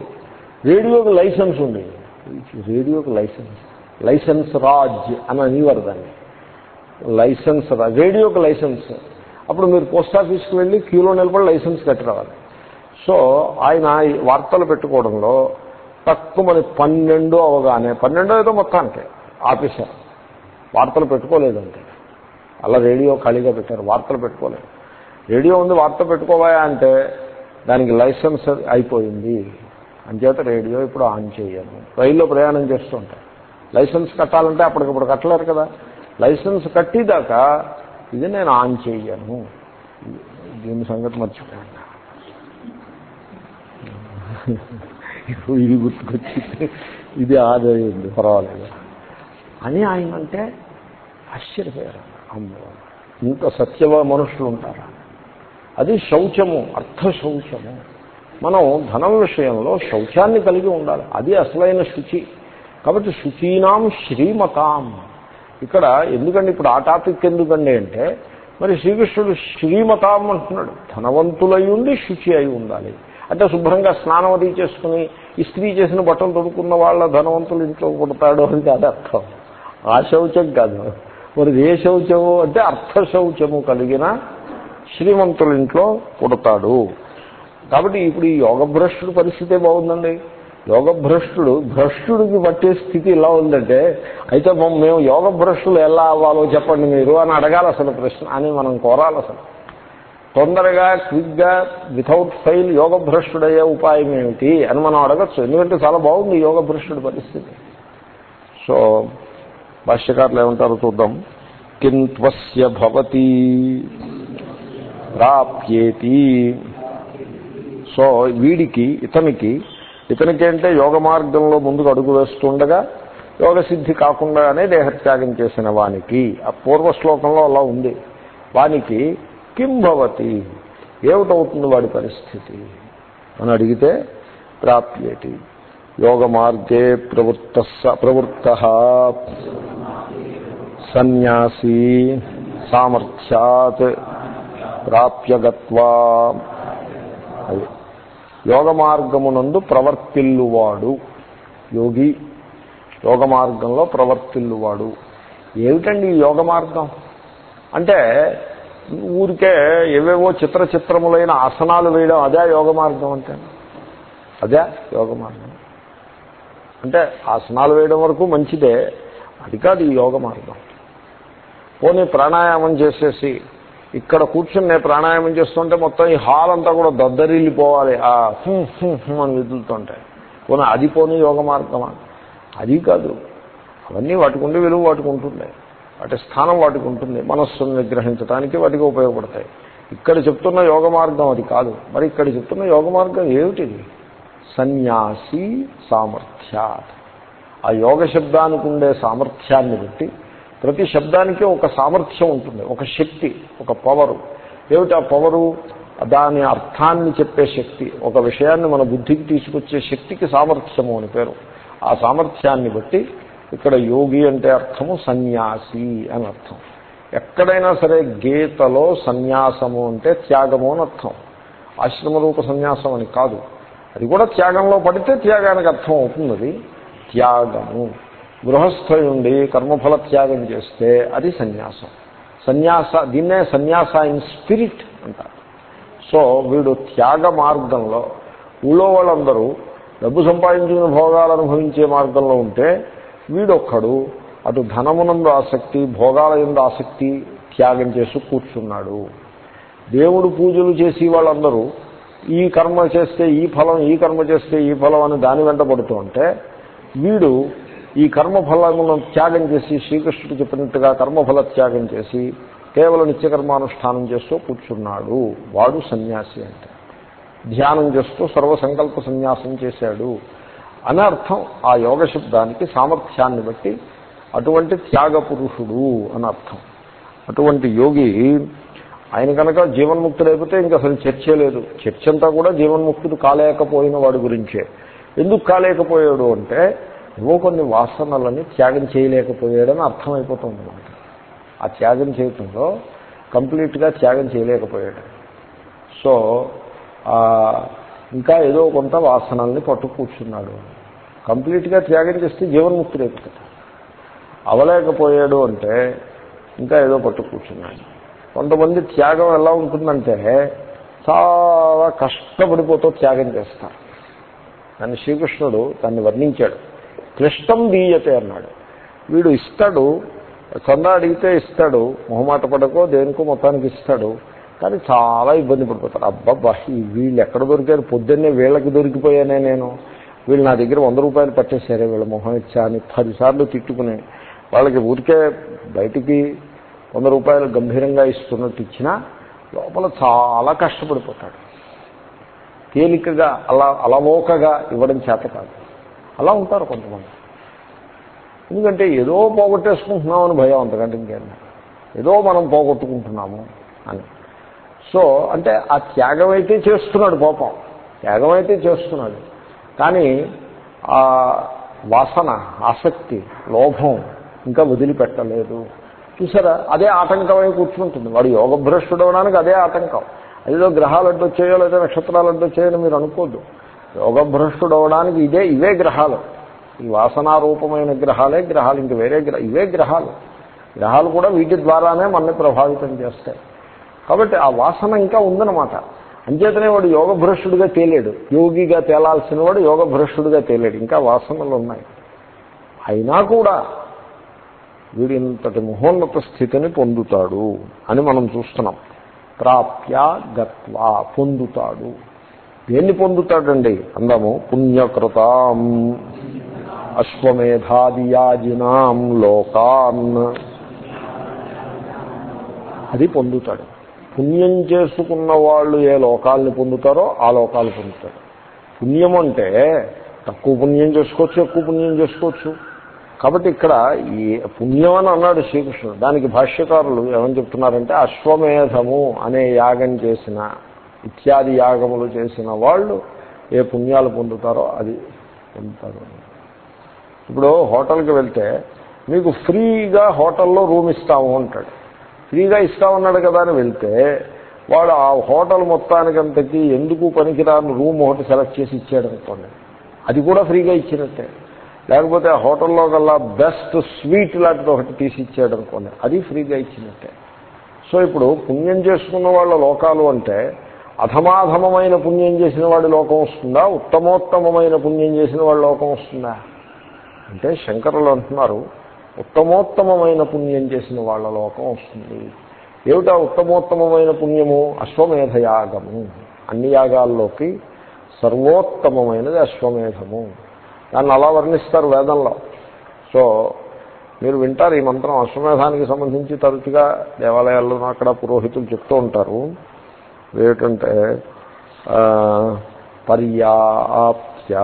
రేడియోకి లైసెన్స్ ఉంది. రేడియోకి లైసెన్స్. లైసెన్స్ రాజ్ అని అనేవారు దాన్ని. లైసెన్స్ రా రేడియోకి లైసెన్స్. అప్పుడు మీరు పోస్ట్ ఆఫీస్కి వెళ్ళి క్యూలో నిలబడి లైసెన్స్ కట్టి రావాలి. సో ఆయన వార్తలు పెట్టుకోవడంలో తక్కువ పన్నెండు అవగానే పన్నెండో ఏదో మొత్తానికి ఆఫీసర్. వార్తలు పెట్టుకోలేదంటే. అలా రేడియో ఖాళీగా పెట్టారు వార్తలు పెట్టుకోలేదు. రేడియో ఉంది వార్త పెట్టుకోవా అంటే దానికి లైసెన్స్ అయిపోయింది. అంచేత రేడియో ఇప్పుడు ఆన్ చేయను. రైల్లో ప్రయాణం చేస్తుంటాయి లైసెన్స్ కట్టాలంటే అప్పటికప్పుడు కట్టలేరు కదా. లైసెన్స్ కట్టిదాకా ఇది నేను ఆన్ చేయను. దీని సంగతి మర్చిపోయాను. ఇది గుర్తుకొచ్చి ఇది ఆదయింది పర్వాలేదు. అని ఆయన అంటే ఆశ్చర్యపోయారు అమ్మో ఇంత సత్యవ మనుషులు ఉంటారా? అది శౌచము అర్థ శౌచము. మనం ధనం విషయంలో శౌచాన్ని కలిగి ఉండాలి. అది అసలైన శుచి. కాబట్టి శుచీనాం శ్రీమతాం. ఇక్కడ ఎందుకండి ఇప్పుడు ఆ టాపిక్ ఎందుకండి అంటే మరి శ్రీకృష్ణుడు శ్రీమతాం అంటున్నాడు. ధనవంతులై ఉండి శుచి అయి ఉండాలి. అంటే శుభ్రంగా స్నానం అది చేసుకుని ఇస్త్రీ చేసిన బట్టలు తొడుక్కున్న వాళ్ళ ధనవంతులు ఇంట్లో పుడతాడు అని కాదు అర్థం. ఆ శౌచం కాదు. మరి ఏ శౌచము అంటే అర్థ శౌచము కలిగిన శ్రీమంతుల ఇంట్లో పుడతాడు. కాబట్టి ఇప్పుడు ఈ యోగ భ్రష్టుడు పరిస్థితే బాగుందండి. యోగ భ్రష్టుడు భ్రష్టుడికి పట్టే స్థితి ఎలా ఉందంటే అయితే మేము యోగ భ్రష్టులు ఎలా అవ్వాలో చెప్పండి మీరు అని అడగాలి అసలు ప్రశ్న అని మనం కోరాలి అసలు. తొందరగా క్విక్గా వితౌట్ ఫెయిల్ యోగ భ్రష్టుడయ్యే ఉపాయం ఏమిటి అని మనం అడగచ్చు. ఎందుకంటే చాలా బాగుంది యోగ భ్రష్టుడి పరిస్థితి. సో భాష్యకారులు ఏమంటారో చూద్దాం. కింత్వస్య భవతి ప్రాప్యేతి. సో వీడికి ఇతనికి ఇతనికి అంటే యోగ మార్గంలో ముందుకు అడుగు వేస్తుండగా యోగ సిద్ధి కాకుండానే దేహత్యాగం చేసిన వానికి ఆ పూర్వ శ్లోకంలో అలా ఉంది. వానికి కిం భవతి? ఏమిటవుతుంది వాడి పరిస్థితి? అని అడిగితే ప్రాప్యతి యోగ మార్గే ప్రవృత్త ప్రవృత్త సన్యాసీ సామర్థ్యాత్ ప్రాప్యగత్వా. అది యోగ మార్గమునందు ప్రవర్తిల్లువాడు యోగి. యోగ మార్గంలో ప్రవర్తిల్లువాడు. ఏమిటండి ఈ యోగ మార్గం అంటే ఊరికే ఏవేవో చిత్ర చిత్రములైన ఆసనాలు వేయడం అదే యోగ మార్గం అంటే. అదే యోగ మార్గం. అంటే ఆసనాలు వేయడం వరకు మంచిదే అది కాదు ఈ యోగ మార్గం. పోనీ ప్రాణాయామం చేసేసి ఇక్కడ కూర్చుని నేను ప్రాణాయామం చేస్తుంటే మొత్తం ఈ హాల్ అంతా కూడా దద్దరిల్లిపోవాలి. ఆ అని విదులుతుంటాయి. పోనీ అది పోనీ యోగ మార్గమా? అది కాదు. అవన్నీ వాటికి ఉండే విలువ వాటికి ఉంటుంది వాటి స్థానం వాటికి ఉంటుంది మనస్సును నిగ్రహించడానికి వాటికి ఉపయోగపడతాయి. ఇక్కడ చెప్తున్న యోగ మార్గం అది కాదు. మరి ఇక్కడ చెప్తున్న యోగ మార్గం ఏమిటిది? సన్యాసి సామర్థ్యాత్. ఆ యోగ శబ్దానికి ఉండే సామర్థ్యాన్ని బట్టి ప్రతి శబ్దానికి ఒక సామర్థ్యం ఉంటుంది ఒక శక్తి ఒక పవరు ఏమిటి ఆ పవరు దాని అర్థాన్ని చెప్పే శక్తి ఒక విషయాన్ని మన బుద్ధికి తీసుకొచ్చే శక్తికి సామర్థ్యము అని పేరు. ఆ సామర్థ్యాన్ని బట్టి ఇక్కడ యోగి అంటే అర్థము సన్యాసి అని అర్థం. ఎక్కడైనా సరే గీతలో సన్యాసము అంటే త్యాగము అని అర్థం. ఆశ్రమరూప సన్యాసం అని కాదు. అది కూడా త్యాగంలో పడితే త్యాగానికి అర్థం అవుతుంది త్యాగము. గృహస్థయుండి కర్మఫల త్యాగం చేస్తే అది సన్యాసం. సన్యాస దీన్నే సన్యాస ఇన్ స్పిరిట్ అంటారు. సో వీడు త్యాగ మార్గంలో ఊళ్ళో వాళ్ళందరూ డబ్బు సంపాదించిన భోగాలు అనుభవించే మార్గంలో ఉంటే వీడొక్కడు అటు ధనమునందు ఆసక్తి భోగాల ఎందు ఆసక్తి త్యాగం చేసి కూర్చున్నాడు. దేవుడు పూజలు చేసి వాళ్ళందరూ ఈ కర్మ చేస్తే ఈ ఫలం ఈ కర్మ చేస్తే ఈ ఫలం అని దాని వెంట పడుతూ ఉంటే వీడు ఈ కర్మఫలములను త్యాగం చేసి శ్రీకృష్ణుడు చెప్పినట్టుగా కర్మఫల త్యాగం చేసి కేవలం నిత్యకర్మానుష్ఠానం చేస్తూ కూర్చున్నాడు. వాడు సన్యాసి అంటే. ధ్యానం చేస్తూ సర్వసంకల్ప సన్యాసం చేశాడు. అని అర్థం ఆ యోగ శబ్దానికి సామర్థ్యాన్ని బట్టి అటువంటి త్యాగ పురుషుడు అని అర్థం అటువంటి యోగి ఆయన కనుక జీవన్ముక్తుడైపోతే ఇంకా అసలు చర్చే లేదు. చర్చ అంతా కూడా జీవన్ముక్తుడు కాలేకపోయిన వాడి గురించే. ఎందుకు కాలేకపోయాడు అంటే ఏవో కొన్ని వాసనలని త్యాగం చేయలేకపోయాడని అర్థమైపోతుంది అనమాట ఆ త్యాగం చేయటంలో కంప్లీట్గా త్యాగం చేయలేకపోయాడు. సో ఇంకా ఏదో కొంత వాసనల్ని పట్టు కూర్చున్నాడు కంప్లీట్గా త్యాగం చేస్తే జీవన్ముక్తుడైపోతాడు అవలేకపోయాడు అంటే ఇంకా ఏదో పట్టు కూర్చున్నాడు. కొంతమంది త్యాగం ఎలా ఉంటుందంటే చాలా కష్టపడిపోతూ త్యాగం చేస్తారు. దాన్ని శ్రీకృష్ణుడు దాన్ని వర్ణించాడు. క్లిష్టం దీయతే అన్నాడు. వీడు ఇస్తాడు చందా అడిగితే ఇస్తాడు మొహమాట పడకో దేనికో మొత్తానికి ఇస్తాడు కానీ చాలా ఇబ్బంది పడిపోతారు అబ్బబ్బా ఈ వీళ్ళు ఎక్కడ దొరికారు? పొద్దున్నే వీళ్ళకి దొరికిపోయానే నేను. వీళ్ళు నా దగ్గర వంద రూపాయలు పట్టేశారే వీళ్ళ మొహం ఇచ్చా అని పదిసార్లు తిట్టుకుని వాళ్ళకి ఊరికే బయటికి వంద రూపాయలు గంభీరంగా ఇస్తున్నట్టు ఇచ్చినా లోపల చాలా కష్టపడిపోతాడు. తేలికగా అలా అలవోకగా ఇవ్వడం చేత కాదు. అలా ఉంటారు కొంతమంది. ఎందుకంటే ఏదో పోగొట్టేసుకుంటున్నామని భయం అంతకంటే ఇంకేం ఏదో మనం పోగొట్టుకుంటున్నాము అని. సో అంటే ఆ త్యాగం అయితే చేస్తున్నాడు పాపం. త్యాగం అయితే చేస్తున్నాడు. కానీ ఆ వాసన ఆసక్తి లోభం ఇంకా వదిలిపెట్టలేదు. చూసారా? అదే ఆటంకమై కూర్చుంటుంది. వాడు యోగభ్రష్టుడు అవడానికి అదే ఆటంకం. అదేదో గ్రహాలు అడ్డు వచ్చాయో లేదా నక్షత్రాలు అడ్డు వచ్చాయని మీరు అనుకోద్దు. యోగభ్రష్టుడు అవడానికి ఇదే ఇవే గ్రహాలు. ఈ వాసనారూపమైన గ్రహాలే గ్రహాలు ఇంక వేరే గ్రహ ఇవే గ్రహాలు. గ్రహాలు కూడా వీటి ద్వారానే మనల్ని ప్రభావితం చేస్తాయి. కాబట్టి ఆ వాసన ఇంకా ఉందన్నమాట. అంచేతనే వాడు యోగభ్రష్టుడిగా తేలేడు. యోగిగా తేలాల్సిన వాడు యోగభ్రష్టుడిగా తేలేడు. ఇంకా వాసనలు ఉన్నాయి. అయినా కూడా వీడు ఇంతటి మహోన్నత స్థితిని పొందుతాడు అని మనం చూస్తున్నాం. ప్రాప్య గత్వా పొందుతాడు. దేన్ని పొందుతాడండి? అందము పుణ్యకృతాం అశ్వమేధాదియాజినాం లోకాన్. అది పొందుతాడు. పుణ్యం చేసుకున్న వాళ్ళు ఏ లోకాలను పొందుతారో ఆ లోకాలు పొందుతారు. పుణ్యం అంటే తక్కువ పుణ్యం చేసుకోవచ్చు ఎక్కువ పుణ్యం చేసుకోవచ్చు. కాబట్టి ఇక్కడ ఈ పుణ్యం అని అన్నాడు శ్రీకృష్ణుడు. దానికి భాష్యకారులు ఏమని చెప్తున్నారంటే అశ్వమేధము అనే యాగం చేసిన ఇత్యాది యాగములు చేసిన వాళ్ళు ఏ పుణ్యాలు పొందుతారో అది పొందుతారు. ఇప్పుడు హోటల్కి వెళ్తే మీకు ఫ్రీగా హోటల్లో రూమ్ ఇస్తాము అంటాడు. ఫ్రీగా ఇస్తామన్నాడు కదా అని వెళ్తే వాడు ఆ హోటల్ మొత్తానికంతకి ఎందుకు పనికిరాని రూమ్ ఒకటి సెలెక్ట్ చేసి ఇచ్చాడు అనుకోండి. అది కూడా ఫ్రీగా ఇచ్చినట్టే. లేకపోతే ఆ హోటల్లో కల్లా బెస్ట్ స్వీట్ లాంటిది ఒకటి తీసి ఇచ్చాడు అనుకోండి. అది ఫ్రీగా ఇచ్చినట్టే. సో ఇప్పుడు పుణ్యం చేసుకున్న వాళ్ళ లోకాలు అంటే అధమాధమమైన పుణ్యం చేసిన వాడి లోకం వస్తుందా? ఉత్తమోత్తమమైన పుణ్యం చేసిన వాళ్ళ లోకం వస్తుందా? అంటే శంకరులు అంటున్నారు ఉత్తమోత్తమమైన పుణ్యం చేసిన వాళ్ళ లోకం వస్తుంది. ఏమిటా ఉత్తమోత్తమమైన పుణ్యము? అశ్వమేధ యాగము అన్ని యాగాల్లోకి సర్వోత్తమమైనది అశ్వమేధము. దాన్ని అలా వర్ణిస్తారు వేదంలో. సో మీరు వింటారు ఈ మంత్రం. అశ్వమేధానికి సంబంధించి తరచుగా దేవాలయాల్లో అక్కడ పురోహితులు చెప్తూ ఉంటారు. ఏమిటంటే పర్యాప్త్య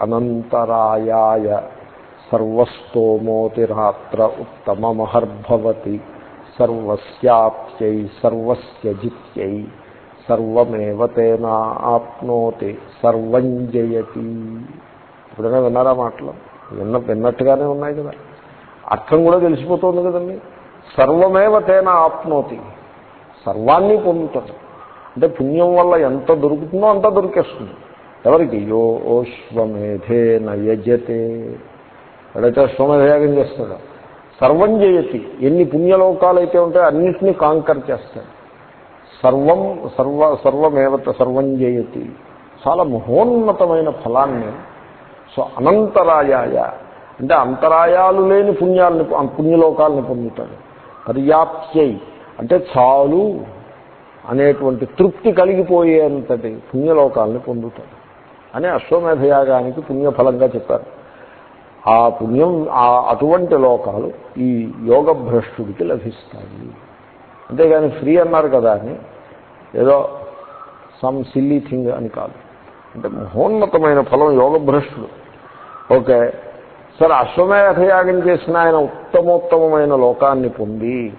అనంతరాయాయ సర్వస్తోమోతిరాత్ర ఉత్తమమహర్భవతి. సర్వస్యాప్త్యై సర్వస్య జిత్యై సర్వమేవ తేనా ఆప్నోతి సర్వం జయతి ఎప్పుడైనా విన్నారా మాటలు? విన్న విన్నట్టుగానే ఉన్నాయి కదా. అర్థం కూడా తెలిసిపోతుంది కదండి. సర్వమేవ తేనా ఆప్నోతి. సర్వాన్ని పొందుతాడు అంటే పుణ్యం వల్ల ఎంత దొరుకుతుందో అంత దొరికేస్తుంది. ఎవరికి? యో ఓశ్వమేధే నయజతే. ఎడైతే అశ్వమేధయాగం చేస్తాడో. సర్వం చేయతి ఎన్ని పుణ్యలోకాలు అయితే ఉంటాయో అన్నింటినీ కాంకర్ చేస్తాడు. సర్వం సర్వ సర్వమేవత సర్వం చేయతి చాలా మహోన్నతమైన ఫలాన్ని సో అనంతరాయాయ. అంటే అంతరాయాలు లేని పుణ్యాలని పుణ్యలోకాలను పొందుతాడు. పర్యాప్త్యై. అంటే చాలు అనేటువంటి తృప్తి కలిగిపోయేంతటి పుణ్యలోకాలని పొందుతాడు. అని అశ్వమేధయాగానికి పుణ్యఫలంగా చెప్పారు. ఆ పుణ్యం ఆ అటువంటి లోకాలు ఈ యోగ భ్రష్టుడికి లభిస్తాయి. అంతేగాని ఫ్రీ అన్నారు కదా అని ఏదో సమ్ సిల్లీ థింగ్ అని కాదు. అంటే మహోన్నతమైన ఫలం యోగ భ్రష్టుడు ఓకే సరే అశ్వమేధయాగం చేసిన ఆయన ఉత్తమోత్తమైన లోకాన్ని పొంది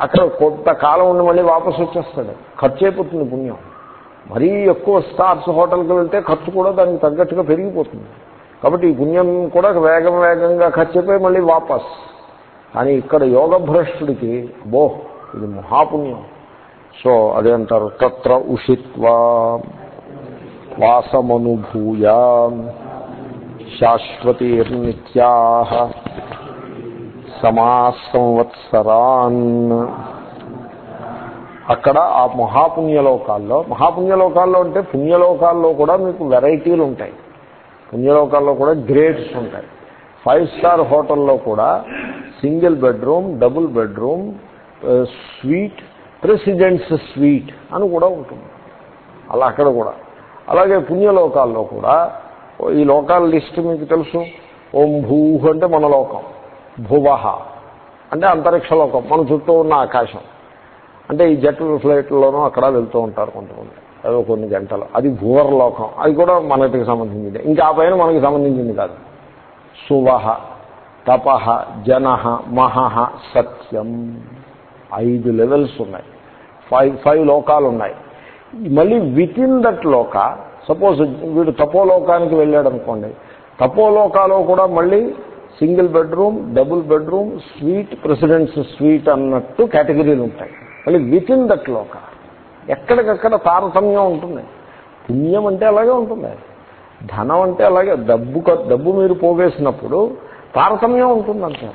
అక్కడ కొంతకాలం ఉండి మళ్ళీ వాపసు వచ్చేస్తాడు. ఖర్చు అయిపోతుంది పుణ్యం. మరీ ఎక్కువ స్టార్స్ హోటల్కి వెళ్తే ఖర్చు కూడా దానికి తగ్గట్టుగా పెరిగిపోతుంది. కాబట్టి ఈ పుణ్యం కూడా వేగం వేగంగా ఖర్చు మళ్ళీ వాపస్. కానీ ఇక్కడ యోగ భ్రష్టుడికి బో ఇది మహాపుణ్యం. సో అదే అంటారు తత్ర ఉషిత్వా వాసమనుభూయ శాశ్వతీర్నిత్యా సమాసంవత్సరాన్. అక్కడ ఆ మహాపుణ్యలోకాల్లో మహాపుణ్యలోకాల్లో అంటే పుణ్యలోకాల్లో కూడా మీకు వెరైటీలు ఉంటాయి పుణ్యలోకాల్లో కూడా గ్రేడ్స్ ఉంటాయి. ఫైవ్ స్టార్ హోటల్లో కూడా single bedroom double bedroom suite president's suite అని కూడా ఉంటుంది. అలా అక్కడ కూడా. అలాగే పుణ్యలోకాల్లో కూడా ఈ లోకాల లిస్ట్ మీకు తెలుసు. ఓం భూ అంటే మన లోకం. భువహ అంటే అంతరిక్ష లోకం. మన చుట్టూ ఉన్న ఆకాశం. అంటే ఈ జెట్ ఫ్లైట్లోనూ అక్కడ వెళ్తూ ఉంటారు కొంతమంది. అదో కొన్ని గంటలు. అది భూవర్లోకం. అది కూడా మనకి సంబంధించింది. ఇంకా ఆ పైన మనకి సంబంధించింది కాదు. సువహ తప జన మహ సత్యం. ఐదు లెవెల్స్ ఉన్నాయి. ఫైవ్ ఫైవ్ లోకాలు ఉన్నాయి. మళ్ళీ విత్ ఇన్ దట్ లోక సపోజ్ వీడు తపోలోకానికి వెళ్ళాడు అనుకోండి తపోలోకాలో కూడా మళ్ళీ single bedroom double bedroom suite president's suite అన్నట్టు కేటగిరీలు ఉంటాయి. మళ్ళీ విత్ ఇన్ దట్ లోక. ఎక్కడికక్కడ తారతమ్యం ఉంటుంది. పుణ్యం అంటే అలాగే ఉంటుంది. ధనం అంటే అలాగే డబ్బు డబ్బు మీరు పోగేసినప్పుడు తారతమ్యం ఉంటుందంటే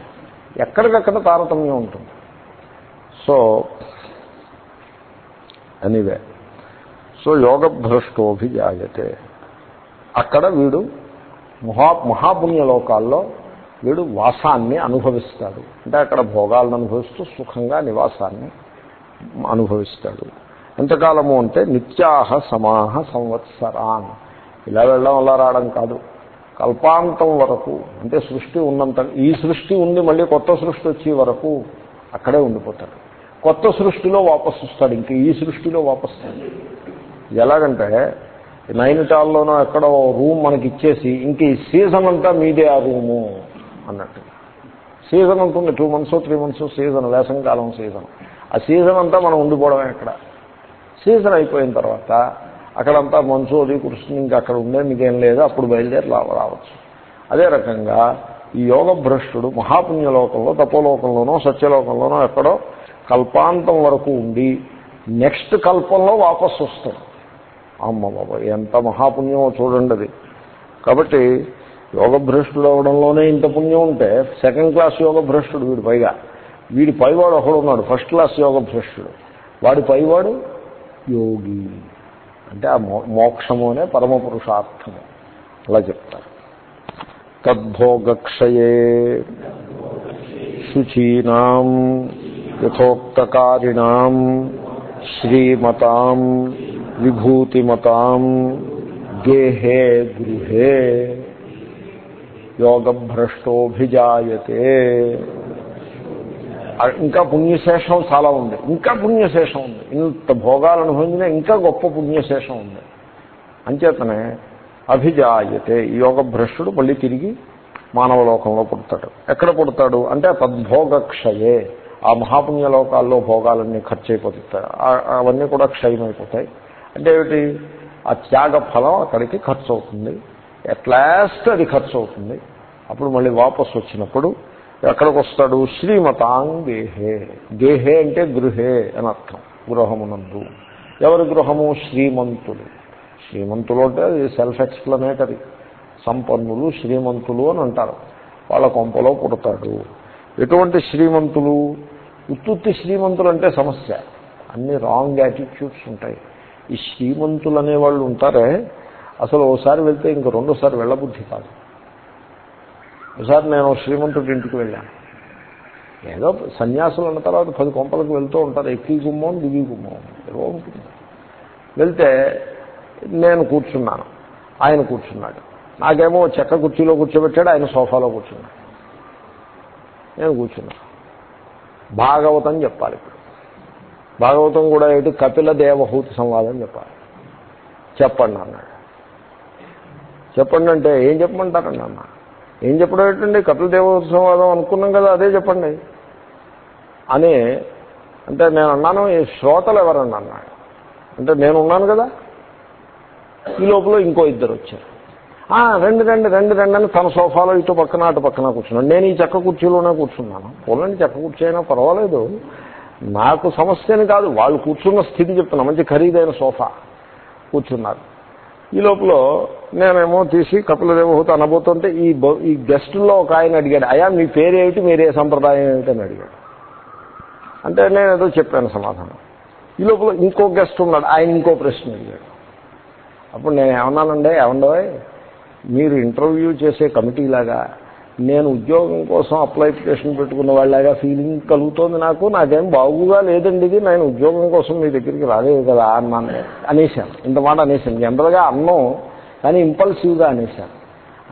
ఎక్కడికక్కడ తారతమ్యం ఉంటుంది. సో ఎనీవే సో యోగభ్రష్టోభిజాయతే. అక్కడ వీడు మహా మహాపుణ్యలోకాల్లో వీడు వాసాన్ని అనుభవిస్తాడు. అంటే అక్కడ భోగాలను అనుభవిస్తూ సుఖంగా నివాసాన్ని అనుభవిస్తాడు. ఎంతకాలము అంటే నిత్యాహ సమాహ సంవత్సరాన్. ఇలా వెళ్ళడం అలా రావడం కాదు. కల్పాంతం వరకు అంటే సృష్టి ఉన్నంత ఈ సృష్టి ఉంది మళ్ళీ కొత్త సృష్టి వచ్చే వరకు అక్కడే ఉండిపోతాడు. కొత్త సృష్టిలో వాపసు వస్తాడు ఇంక ఈ సృష్టిలో వాపస్తాడు ఎలాగంటే నైనిటాల్లోనో ఎక్కడో రూమ్ మనకి ఇచ్చేసి ఇంక ఈ సీజన్ అంతా మీదే ఆ రూము అన్నట్టు. సీజన్ ఉంటుంది two months three months season వేసంకాలం season. ఆ సీజన్ అంతా మనం ఉండిపోవడమే అక్కడ. సీజన్ అయిపోయిన తర్వాత అక్కడంతా మంచు అది కురుస్తుంది ఇంకా అక్కడ ఉండే మీకేం లేదు అప్పుడు బయలుదేరి రావచ్చు. అదే రకంగా ఈ యోగ భ్రష్టుడు మహాపుణ్యలోకంలో తపోలోకంలోనో సత్యలోకంలోనో ఎక్కడో కల్పాంతం వరకు ఉండి నెక్స్ట్ కల్పంలో వాపసు వస్తాడు. అమ్మ బాబా ఎంత మహాపుణ్యమో చూడండి అది. కాబట్టి యోగ భ్రష్టుడు అవడంలోనే ఇంత పుణ్యం ఉంటే సెకండ్ క్లాస్ యోగ భ్రష్టుడు వీడు పైగా. వీడి పైవాడు ఒకడు ఉన్నాడు ఫస్ట్ క్లాస్ యోగ భ్రష్టుడు. వాడి పైవాడు యోగి అంటే ఆ మోక్షము అనే పరమ పురుషార్థము అలా చెప్తారు. తద్భోగక్షయే శుచీనాం యథోక్తకారిణాం శ్రీమతాం విభూతిమతాం గేహే గృహే. యోగభ్రష్టోభిజాయతే. ఇంకా పుణ్యశేషం చాలా ఉంది. ఇంకా పుణ్యశేషం ఉంది. ఇంత భోగాలు అనుభవించిన ఇంకా గొప్ప పుణ్యశేషం ఉంది. అంచేతనే అభిజాయతే. యోగ భ్రష్టుడు మళ్ళీ తిరిగి మానవ లోకంలో పుడతాడు. ఎక్కడ పుడతాడు అంటే తద్భోగక్షయే. ఆ మహాపుణ్యలోకాల్లో భోగాలన్నీ ఖర్చు అయిపోతాయి అవన్నీ కూడా క్షయమైపోతాయి. అంటే ఏమిటి? ఆ త్యాగ ఫలం అక్కడికి ఖర్చు అవుతుంది ఎట్లాస్ట్ అది ఖర్చు అవుతుంది అప్పుడు మళ్ళీ వాపసు వచ్చినప్పుడు ఎక్కడికి వస్తాడు శ్రీమతాంగ్ గేహే గేహే అంటే గృహే అని అర్థం. గృహమునందు. ఎవరి గృహము? శ్రీమంతులు. శ్రీమంతులు అంటే అది సెల్ఫ్ ఎక్స్ప్లనేటరీ సంపన్నులు శ్రీమంతులు అని అంటారు. వాళ్ళ కొంపలో పుడతాడు. ఎటువంటి శ్రీమంతులు? ఉత్తుత్తి శ్రీమంతులు అంటే సమస్య. అన్ని రాంగ్ యాటిట్యూడ్స్ ఉంటాయి. ఈ శ్రీమంతులు అనేవాళ్ళు ఉంటారే? అసలు ఓసారి వెళ్తే ఇంక రెండోసారి వెళ్ళబుద్ధి కాదు. ఒకసారి నేను శ్రీమంతుడి ఇంటికి వెళ్ళాను. ఏదో సన్యాసులు అన్న తర్వాత పది కొంపలకు వెళ్తూ ఉంటారు. ఎక్కి గుమ్మం దిగి గుమ్మం. ఏదో ఉంటుంది. వెళ్తే నేను కూర్చున్నాను. ఆయన కూర్చున్నాడు. నాకేమో చెక్క కుర్చీలో కూర్చోబెట్టాడు ఆయన సోఫాలో కూర్చున్నాడు. నేను కూర్చున్నాను. భాగవతం చెప్పాలి ఇప్పుడు. భాగవతం కూడా ఏంటి కపిల దేవహూతి సంవాదం చెప్పాలి. చెప్పండి అన్నాడు. చెప్పండి అంటే ఏం చెప్పమంటారండి అన్న ఏం చెప్పడం ఏంటండి కపిల దేవోత్సవాదం అనుకున్నాం కదా అదే చెప్పండి. అని అంటే నేను అన్నాను ఈ శ్రోతలు ఎవరన్నా అన్నాడు. అంటే నేను ఉన్నాను కదా. ఈ లోపల ఇంకో ఇద్దరు వచ్చారు. రెండు రెండు రెండు రెండు అని తన సోఫాలో ఇటు పక్కన అటు పక్కన కూర్చున్నాను నేను ఈ చెక్క కుర్చీలోనే కూర్చున్నాను. పోలండి చెక్క కుర్చీ అయినా పర్వాలేదు. నాకు సమస్యని కాదు వాళ్ళు కూర్చున్న స్థితి చెప్తున్నా. మంచి ఖరీదైన సోఫా కూర్చున్నారు. ఈ లోపల నేనేమో తీసి కపిలదేవహూతి అనబోతుంటే ఈ ఈ గెస్టుల్లో ఒక ఆయన అడిగాడు అయా మీ పేరేమిటి? మీరే సంప్రదాయం ఏమిటని అని అడిగాడు. అంటే నేను ఏదో చెప్పాను సమాధానం. ఈ లోపల ఇంకో గెస్ట్ ఉన్నాడు ఆయన ఇంకో ప్రశ్న అడిగాడు. అప్పుడు నేను ఏమన్నానండి ఏమండోయ్ మీరు ఇంటర్వ్యూ చేసే కమిటీ లాగా నేను ఉద్యోగం కోసం అప్లికేషన్ పెట్టుకున్న వాళ్ళగా ఫీలింగ్ కలుగుతోంది నాకు నాకేం బాగుగా లేదండి ఇది నేను ఉద్యోగం కోసం మీ దగ్గరికి రాలేదు కదా అన్నాను అనేశాను. ఇంత మాట అనేశాను. జనరల్గా అన్నం కానీ ఇంపల్సివ్గా అనేశాను.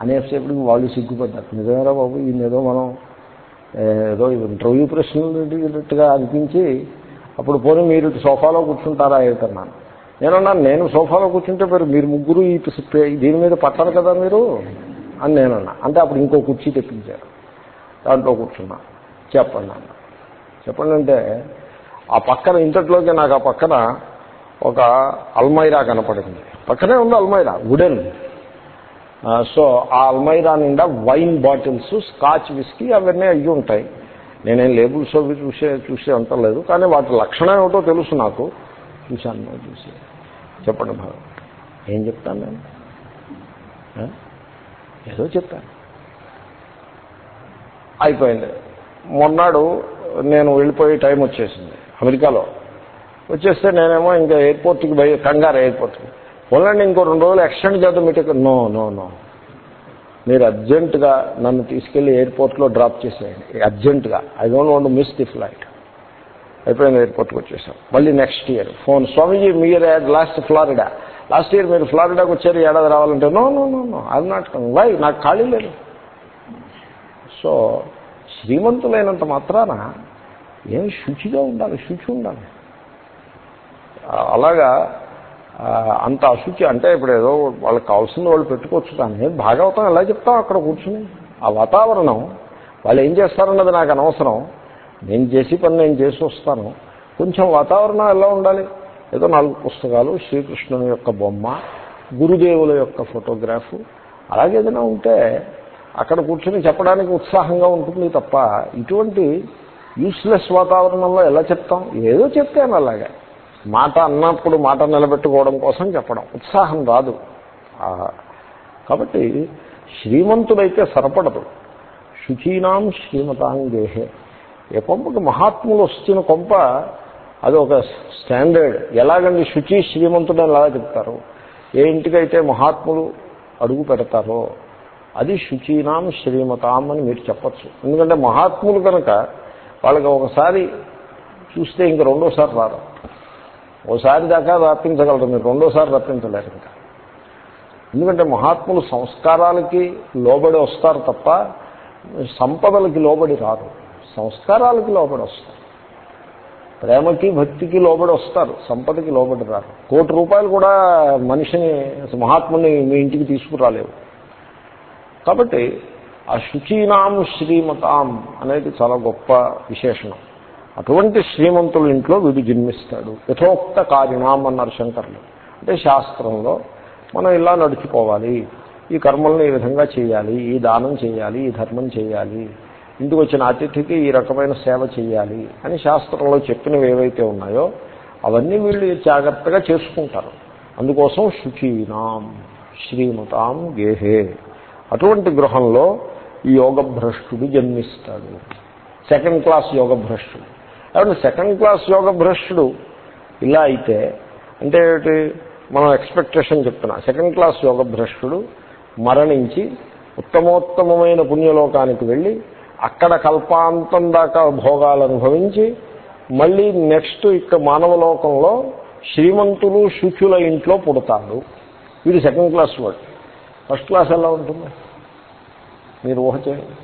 అనేసేపటికి వాళ్ళు సిగ్గుపడ్డారు. నిజమేరా బాబు ఈయన ఏదో మనం ఏదో ఇంటర్వ్యూ ప్రశ్నలు అడిగినట్టుగా అనిపించి అప్పుడు పోనీ మీరు సోఫాలో కూర్చుంటారా ఏమిటన్నాను నేనన్నాను నేను సోఫాలో కూర్చుంటే మరి మీరు ముగ్గురు ఈ దీని మీద పట్టాలి కదా మీరు? అని నేనన్నా. అంటే అప్పుడు ఇంకో కుర్చీ తెప్పించారు. దాంట్లో కూర్చున్నా. చెప్పండి అన్న. చెప్పండి అంటే ఆ పక్కన ఇంతట్లోకి నాకు ఆ పక్కన ఒక అల్మైరా కనపడింది. పక్కనే ఉంది అల్మైరా వుడెన్. సో ఆ అల్మైరా నిండా వైన్ బాటిల్స్ స్కాచ్ విస్కీ అవన్నీ అయ్యి ఉంటాయి. నేనేం లేబుల్స్ అవి చూసే చూసే అంత లేదు. కానీ వాటి లక్షణం ఏమిటో తెలుసు నాకు. చూశాను చూసి చెప్పండి భాగం ఏం చెప్తాను నేను? ఏదో చెప్పాను. అయిపోయింది. మొన్నాడు నేను వెళ్ళిపోయే టైం వచ్చేసింది. అమెరికాలో. వచ్చేస్తే నేనేమో ఇంకా ఎయిర్పోర్ట్కి బయ కంగారు ఎయిర్పోర్ట్కి. పోలండి ఇంకో రెండు రోజులు ఎక్స్టెండ్ చేద్దాం మీటింగ్ నో నో నో. మీరు అర్జెంటుగా నన్ను తీసుకెళ్ళి ఎయిర్పోర్ట్లో డ్రాప్ చేసేయండి. అర్జెంటుగా. I don't want miss the flight. అయిపోయింది ఎయిర్పోర్ట్కి వచ్చేసాం. మళ్ళీ నెక్స్ట్ ఇయర్. ఫోన్. స్వామీజీ మీరు లాస్ట్ ఫ్లారిడా. లాస్ట్ ఇయర్ మీరు ఫ్లారిడాకి వచ్చారు ఏడాది రావాలంటే నో నో నో నో అది నాట్ వై? నాకు ఖాళీ లేదు. సో శ్రీమంతులైనంత మాత్రాన ఏం శుచిగా ఉండాలి శుచి ఉండాలి. అలాగా అంత అశుచి అంటే ఇప్పుడు ఏదో వాళ్ళకి కావాల్సింది వాళ్ళు పెట్టుకోవచ్చు కానీ భాగవతం ఎలా చెప్తాం అక్కడ కూర్చుని? ఆ వాతావరణం వాళ్ళు ఏం చేస్తారన్నది నాకు అనవసరం. నేను చేసి పని నేను చేసి వస్తాను. కొంచెం వాతావరణం ఎలా ఉండాలి? ఏదో నాలుగు పుస్తకాలు శ్రీకృష్ణుని యొక్క బొమ్మ గురుదేవుల యొక్క ఫోటోగ్రాఫ్. అలాగే ఏదైనా ఉంటే అక్కడ కూర్చొని చెప్పడానికి ఉత్సాహంగా ఉంటుంది తప్ప ఇటువంటి యూస్లెస్ వాతావరణంలో ఎలా చెప్తాం? ఏదో చెప్తాను అలాగే. మాట అన్నప్పుడు మాట నిలబెట్టుకోవడం కోసం చెప్పడం. ఉత్సాహం రాదు. కాబట్టి శ్రీమంతుడైతే సరిపడదు. శుచీనాం శ్రీమతాంగేహే. ఏ కొంపకి మహాత్ములు వస్తున్న కొంప అది ఒక స్టాండర్డ్. ఎలాగండి శుచి శ్రీమంతుడు అని ఎలా చెప్తారు? ఏ ఇంటికైతే మహాత్ములు అడుగు పెడతారో అది శుచీనాం శ్రీమతాం అని మీరు చెప్పచ్చు. ఎందుకంటే మహాత్ములు కనుక వాళ్ళకి ఒకసారి చూస్తే ఇంక రెండోసారి రారు. ఓసారి దాకా రప్పించగలరు మీరు రెండోసారి రప్పించలేరు ఇంకా. ఎందుకంటే మహాత్ములు సంస్కారాలకి లోబడి వస్తారు తప్ప సంపదలకి లోబడి రారు. సంస్కారాలకి లోబడి వస్తారు. ప్రేమకి భక్తికి లోబడి వస్తారు సంపదకి లోబడి రారు. కోటి రూపాయలు కూడా మనిషిని మహాత్ముని మీ ఇంటికి తీసుకురాలేవు. కాబట్టి ఆ శుచీనాం శ్రీమతాం అనేది చాలా గొప్ప విశేషణం. అటువంటి శ్రీమంతుల ఇంట్లో వీడు జన్మిస్తాడు. యథోక్త కారిణాం అన్నారు శంకర్లు. అంటే శాస్త్రంలో మనం ఇలా నడుచుకోవాలి. ఈ కర్మల్ని ఈ విధంగా చేయాలి ఈ దానం చేయాలి ఈ ధర్మం చేయాలి. ఇంటికి వచ్చిన అతిథికి ఈ రకమైన సేవ చేయాలి అని శాస్త్రంలో చెప్పినవి ఏవైతే ఉన్నాయో అవన్నీ వీళ్ళు జాగ్రత్తగా చేసుకుంటారు. అందుకోసం శుచీనాం శ్రీమతాం గేహే. అటువంటి గృహంలో ఈ యోగ భ్రష్టుడు జన్మిస్తాడు. సెకండ్ క్లాస్ యోగ భ్రష్టుడు కాబట్టి సెకండ్ క్లాస్ యోగ భ్రష్టుడు ఇలా అయితే అంటే మనం ఎక్స్పెక్టేషన్ చెప్తున్నా. సెకండ్ క్లాస్ యోగభ్రష్టుడు మరణించి ఉత్తమోత్తమైన పుణ్యలోకానికి వెళ్ళి అక్కడ కల్పాంతం దాకా భోగాలు అనుభవించి మళ్ళీ నెక్స్ట్ ఇక మానవలోకంలో శ్రీమంతులు శుచుల ఇంట్లో పుడతాడు వీడు సెకండ్ క్లాస్ వాడు ఫస్ట్ క్లాస్ ఎలా ఉంటుంది? మీరు ఊహ చేయండి.